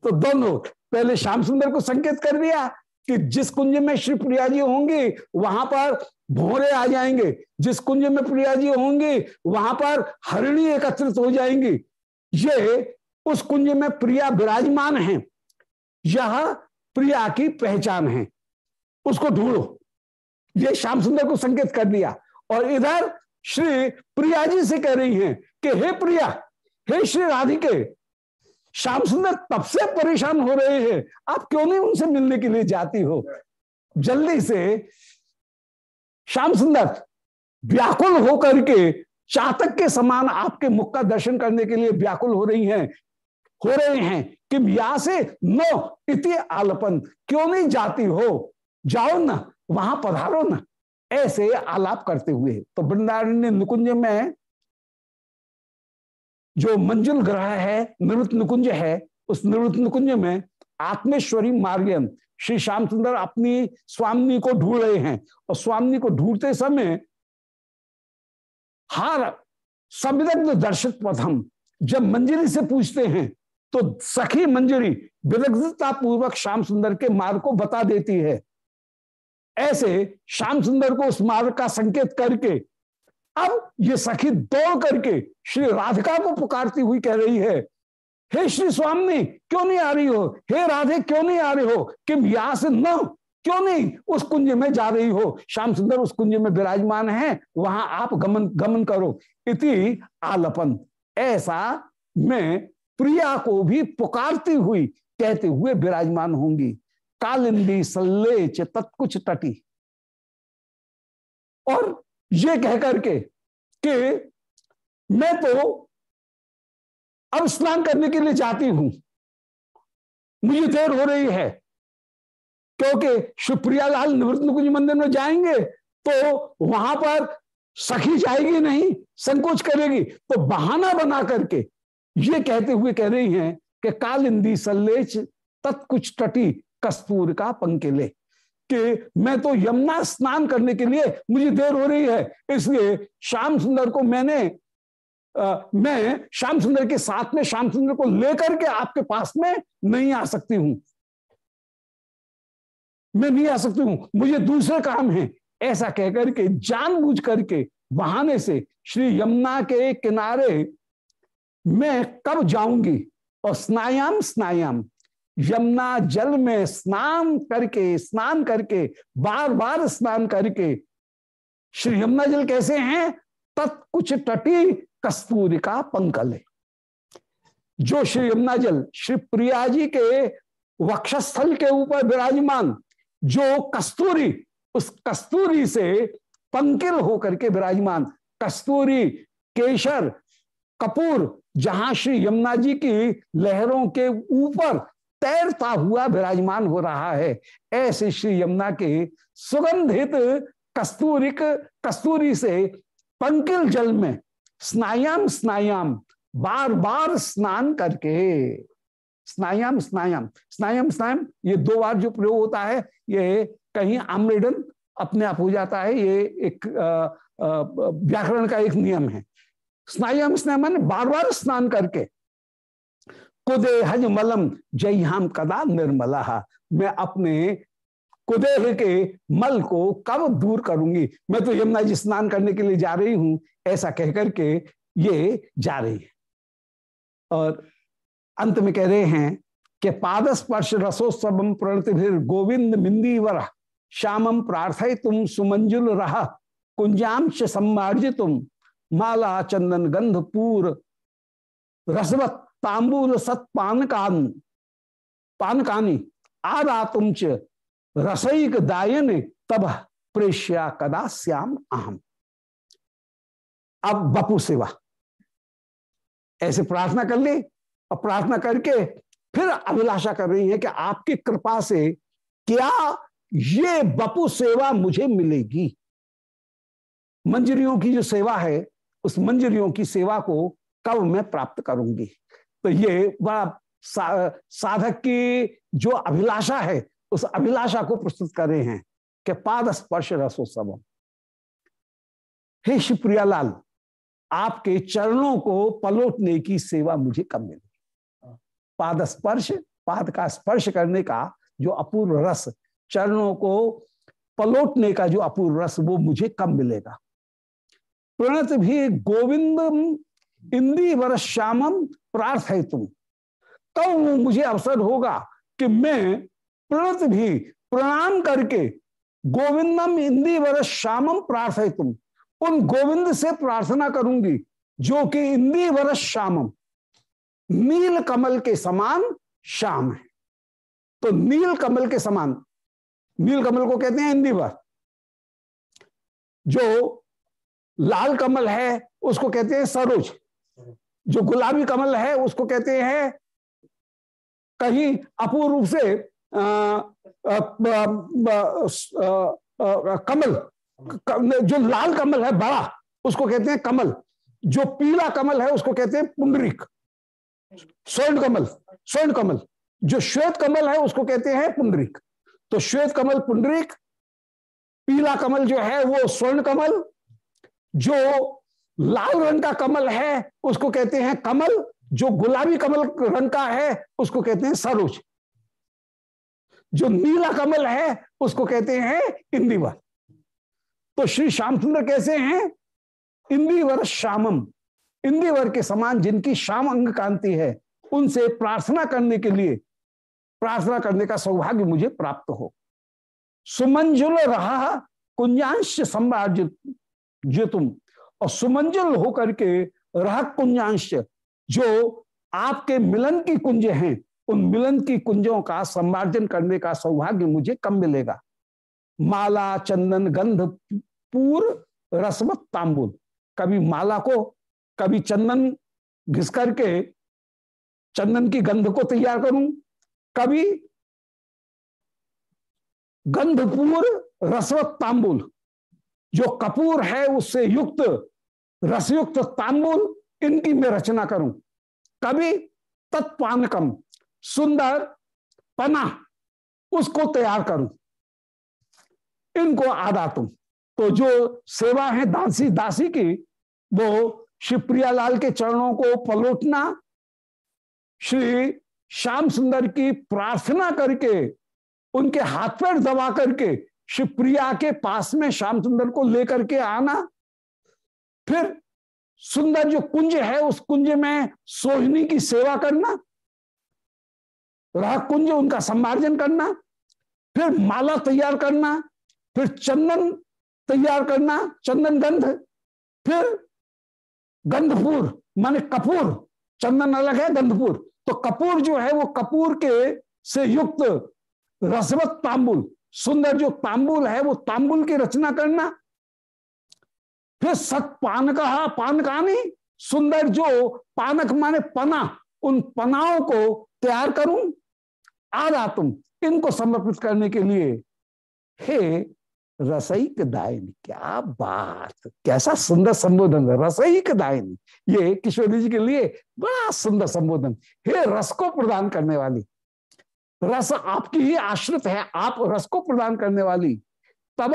S1: तो दोनों, पहले श्याम सुंदर को संकेत कर दिया कि जिस कुंज में श्री प्रिया जी होंगी, वहाँ पर भोरे आ जाएँगे। जिस कुंज में प्रिया जी होंगी, वहाँ पर हरिणी एकत्रित हो जाएँगी। ये उस कुंज में प्रिया विराजमान है। यह प्रिया की पहचान है। उसको ढूंढो। ये श्याम सुंदर को संकेत कर दिया। और इधर श्री प्रिया जी से कह रही हैं कि, हे प्रिया, हे श्री राधिके श्याम सुंदर तब से परेशान हो रहे हैं। आप क्यों नहीं उनसे मिलने के लिए जाती हो? जल्दी से श्याम सुंदर व्याकुल होकर के चातक के समान आपके मुख का दर्शन करने के लिए व्याकुल हो रही हैं। हो रहे हैं। कि या से नो इति आलपन। क्यों नहीं जाती हो? जाओ ना, वहाँ पधारो ना। ऐसे आलाप करते हुए। तो वृंदारण्य निकुंज में जो मंजुल ग्रह है निवृत्त निकुंज है, उस निवृत्त निकुंज में आत्मेश्वरी मार्गन श्री श्याम सुंदर अपनी स्वामी को ढूंढ रहे हैं और स्वामी को ढूंढते समय हार संविदग्ध दर्शित प्रथम जब मंजरी से पूछते हैं तो सखी मंजरी विदग्धता पूर्वक श्याम सुंदर के मार्ग को बता देती है। ऐसे श्याम सुंदर को उस मार्ग का संकेत करके अब ये सखी दौड़ करके श्री राधिका को पुकारती हुई कह रही है, हे श्री स्वामी, क्यों नहीं आ रही हो? हे राधे, क्यों नहीं आ रही हो? कि यहाँ से न? क्यों नहीं? उस कुंज में जा रही हो। श्याम सुंदर उस कुंज में विराजमान है, वहाँ आप गमन गमन करो। इति आलपन। ऐसा मैं प्रिया को भी पुकारती हुई कहते हुए विराजमान होंगी। कालिंदी सल्लेच तत्कुछ तटी। और ये कह करके कि मैं तो अब स्नान करने के लिए जाती हूँ। मुझे देर हो रही है, क्योंकि शिवप्रियालाल निवृत्त कुंज मंदिर में जाएँगे तो वहाँ पर सखी जाएगी नहीं, संकोच करेगी। तो बहाना बना करके ये कहते हुए कह रही हैं कि कालिंदी सल्लेच तत्कुछ टटी कस्तूर का पंकेले। कि मैं तो यमुना स्नान करने के लिए मुझे देर हो रही है। इसलिए श्याम सुंदर को मैंने आ, मैं श्याम सुंदर के साथ में श्याम सुंदर को लेकर के आपके पास में नहीं आ सकती हूँ। मैं नहीं आ सकती हूँ। मुझे दूसरे काम है। ऐसा कहकर के जानबूझ करके बहाने से श्री यमुना के किनारे मैं कब जाऊँगी? और स्नायाम स्नायाम यमुना जल में स्नान करके स्नान करके बार बार स्नान करके, श्री यमुना जल कैसे हैं? तत्कुछ टटी कस्तूरी का पंकल जो श्री यमुना जल, श्री प्रिया जी के वक्षस्थल के ऊपर विराजमान, जो कस्तूरी, उस कस्तूरी से पंकिल होकर के विराजमान, कस्तूरी, केशर, कपूर, जहाँ श्री यमुना जी की लहरों के ऊपर तैरता हुआ विराजमान हो रहा है। ऐसे श्री यमुना के सुगंधित कस्तूरिक, कस्तूरी से पंकिल जल में स्नायाम स्नायाम बार बार स्नान करके। स्नायाम स्नायाम स्नायाम स्नायाम, ये दो बार जो प्रयोग होता है, ये कहीं आमृडन अपने आप हो जाता है। ये एक व्याकरण का एक नियम है। स्नायाम, स्नायम बार बार स्नान करके कुदे हज मलम जय हम कदा निर्मला। मैं अपने कुदेह के मल को कब दूर करूँगी? मैं तो यमुना जी स्नान करने के लिए जा रही हूँ, ऐसा कहकर के ये जा रही है। और अंत में कह रहे हैं कि पादस्पर्श रसोत्सव प्रणतिभिर गोविंद मिंदी वर। श्यामम प्रार्थय तुम सुमंजुल रहा। कुंजांश सम्मार्ज तुम माला चंदन गंध पूर। रसवत तांबूल सत पान कान, पान कानी, आदा तुम च रसईक दायन, तब प्रेष्या कदा श्याम अहम। अब बपू सेवा। ऐसे प्रार्थना कर ली और प्रार्थना करके फिर अभिलाषा कर रही है कि आपकी कृपा से क्या ये बपू सेवा मुझे मिलेगी? मंजरियों की जो सेवा है, उस मंजरियों की सेवा को कब मैं प्राप्त करूँगी? तो ये बड़ा सा, साधक की जो अभिलाषा है उस अभिलाषा को प्रस्तुत कर रहे हैं कि पाद स्पर्श रसोत्सव हे शिवप्रियालाल आपके चरणों को पलोटने की सेवा मुझे कब मिलेगी पाद स्पर्श पाद का स्पर्श करने का जो अपूर्व रस चरणों को पलोटने का जो अपूर्व रस वो मुझे कब मिलेगा? प्रणत भी गोविंदम इंदी वर श्यामम प्रार्थ है तुम। कब मुझे अवसर होगा कि मैं प्रणत भी प्रणाम करके गोविंदम इंदी वर श्यामम प्रार्थ है तुम उन गोविंद से प्रार्थना करूँगी जो कि इंदी वर श्यामम, नील कमल के समान श्याम है। तो नील कमल के समान, नील कमल को कहते हैं इंदिवर जो लाल कमल है, उसको कहते हैं सरोज। जो गुलाबी कमल है, उसको कहते हैं कहीं अपूर्व रूप से कमल जो लाल कमल है, बड़ा, उसको कहते हैं कमल। जो पीला कमल है, उसको कहते हैं पुंडरिक। स्वर्ण कमल स्वर्ण कमल। जो श्वेत कमल है, उसको कहते हैं पुंडरिक। तो श्वेत कमल, पुंडरिक, पीला कमल जो है, वो स्वर्ण कमल। जो लाल रंग का कमल है, उसको कहते हैं कमल। जो गुलाबी कमल रंग का है, उसको कहते हैं सरोज। जो नीला कमल है, उसको कहते हैं इंदिवर। तो श्री श्याम सुंदर कैसे हैं? इंदिवर श्यामम। इंदिवर के समान जिनकी श्याम अंग कांति है, उनसे प्रार्थना करने के लिए, प्रार्थना करने का सौभाग्य मुझे प्राप्त हो। सुमंजुल रहा कुंजांश सम्राज्य जो तुम और सुमंजुल होकर के रह कुंजांश जो आपके मिलन की कुंज हैं, उन मिलन की कुंजों का सम्मार्जन करने का सौभाग्य मुझे कम मिलेगा? माला, चंदन, गंध, पूर रसमत तांबुल। कभी माला को, कभी चंदन घिस करके चंदन की गंध को तैयार करूँ? कभी गंधपूर रसवत, तांबुल। जो कपूर है उससे युक्त, रसयुक्त तांबुल इनकी मैं रचना करूँ। कभी तत्पानकम सुंदर पना उसको तैयार करूँ। इनको आदा तुम। तो जो सेवा है दासी दासी की, वो शिवप्रिया लाल के चरणों को पलोटना, श्री श्याम सुंदर की प्रार्थना करके, उनके हाथ पैर दबा करके शिवप्रिया के पास में श्याम सुंदर को लेकर के आना। फिर सुंदर जो कुंज है, उस कुंज में सोहिनी की सेवा करना रह कुंज उनका सम्मार्जन करना, फिर माला तैयार करना, फिर चंदन तैयार करना, चंदन गंध, फिर गंधपुर, माने कपूर, चंदन अलग है, गंधपुर। तो कपूर जो है, वो कपूर के से युक्त रसवत तांबुल सुंदर जो तांबुल है, वो तांबुल की रचना करना। फिर सत पान कहा पान का नहीं, सुंदर जो पानक माने पना, उन पनाओं को तैयार करूँ। आ तुम इनको समर्पित करने के लिए। हे रसईक दायनी, क्या बात, कैसा सुंदर संबोधन रसईक दायनी। ये किशोरी जी के लिए बड़ा सुंदर संबोधन। हे रस को प्रदान करने वाली रस आपकी ही आश्रित है, आप रस को प्रदान करने वाली। तब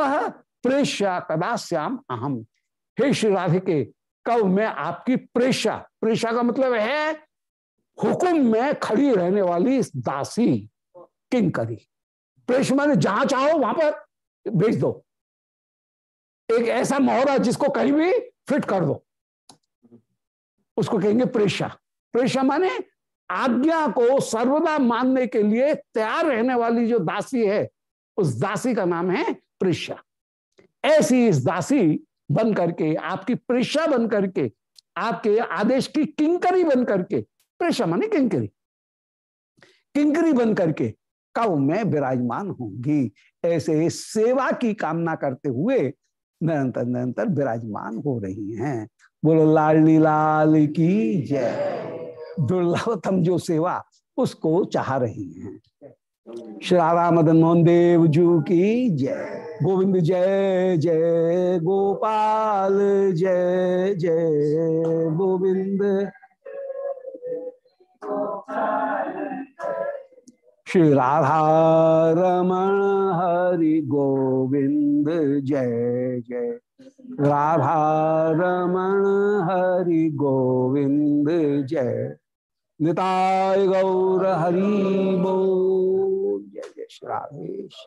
S1: प्रेष्या कदा श्याम अहम। हे श्री राधिके, कब मैं आपकी प्रेषा प्रेषा का मतलब है, हुकुम में खड़ी रहने वाली दासी, किंग करी। प्रेष माने जहाँ चाहो, वहाँ पर भेज दो। एक ऐसा मोहरा जिसको कहीं भी फिट कर दो। उसको कहेंगे प्रेषा प्रेषा माने आज्ञा को सर्वदा मानने के लिए तैयार रहने वाली जो दासी है, उस दासी का नाम है प्रेषा ऐसी इस दासी बन करके आपकी प्रेषा बन करके आपके आदेश की किंकरी बन करके प्रेषा माने किंकरी। किंकरी बन करके कब मैं विराजमान होंगी ऐसे सेवा की कामना करते हुए निरंतर निरंतर विराजमान हो रही हैं। बोलो लाली लाल की जय। दुर्लभतम जो सेवा, उसको चाह रही हैं। श्री मदन मोहन देव जू की जय। गोविंद जय जय गोपाल, जय जय गोविंद। श्री राधा रमण हरि गोविंद जय जय। राधा रमण हरि गोविंद जय। निताय गौर हरी बो जय जय श्री राधेश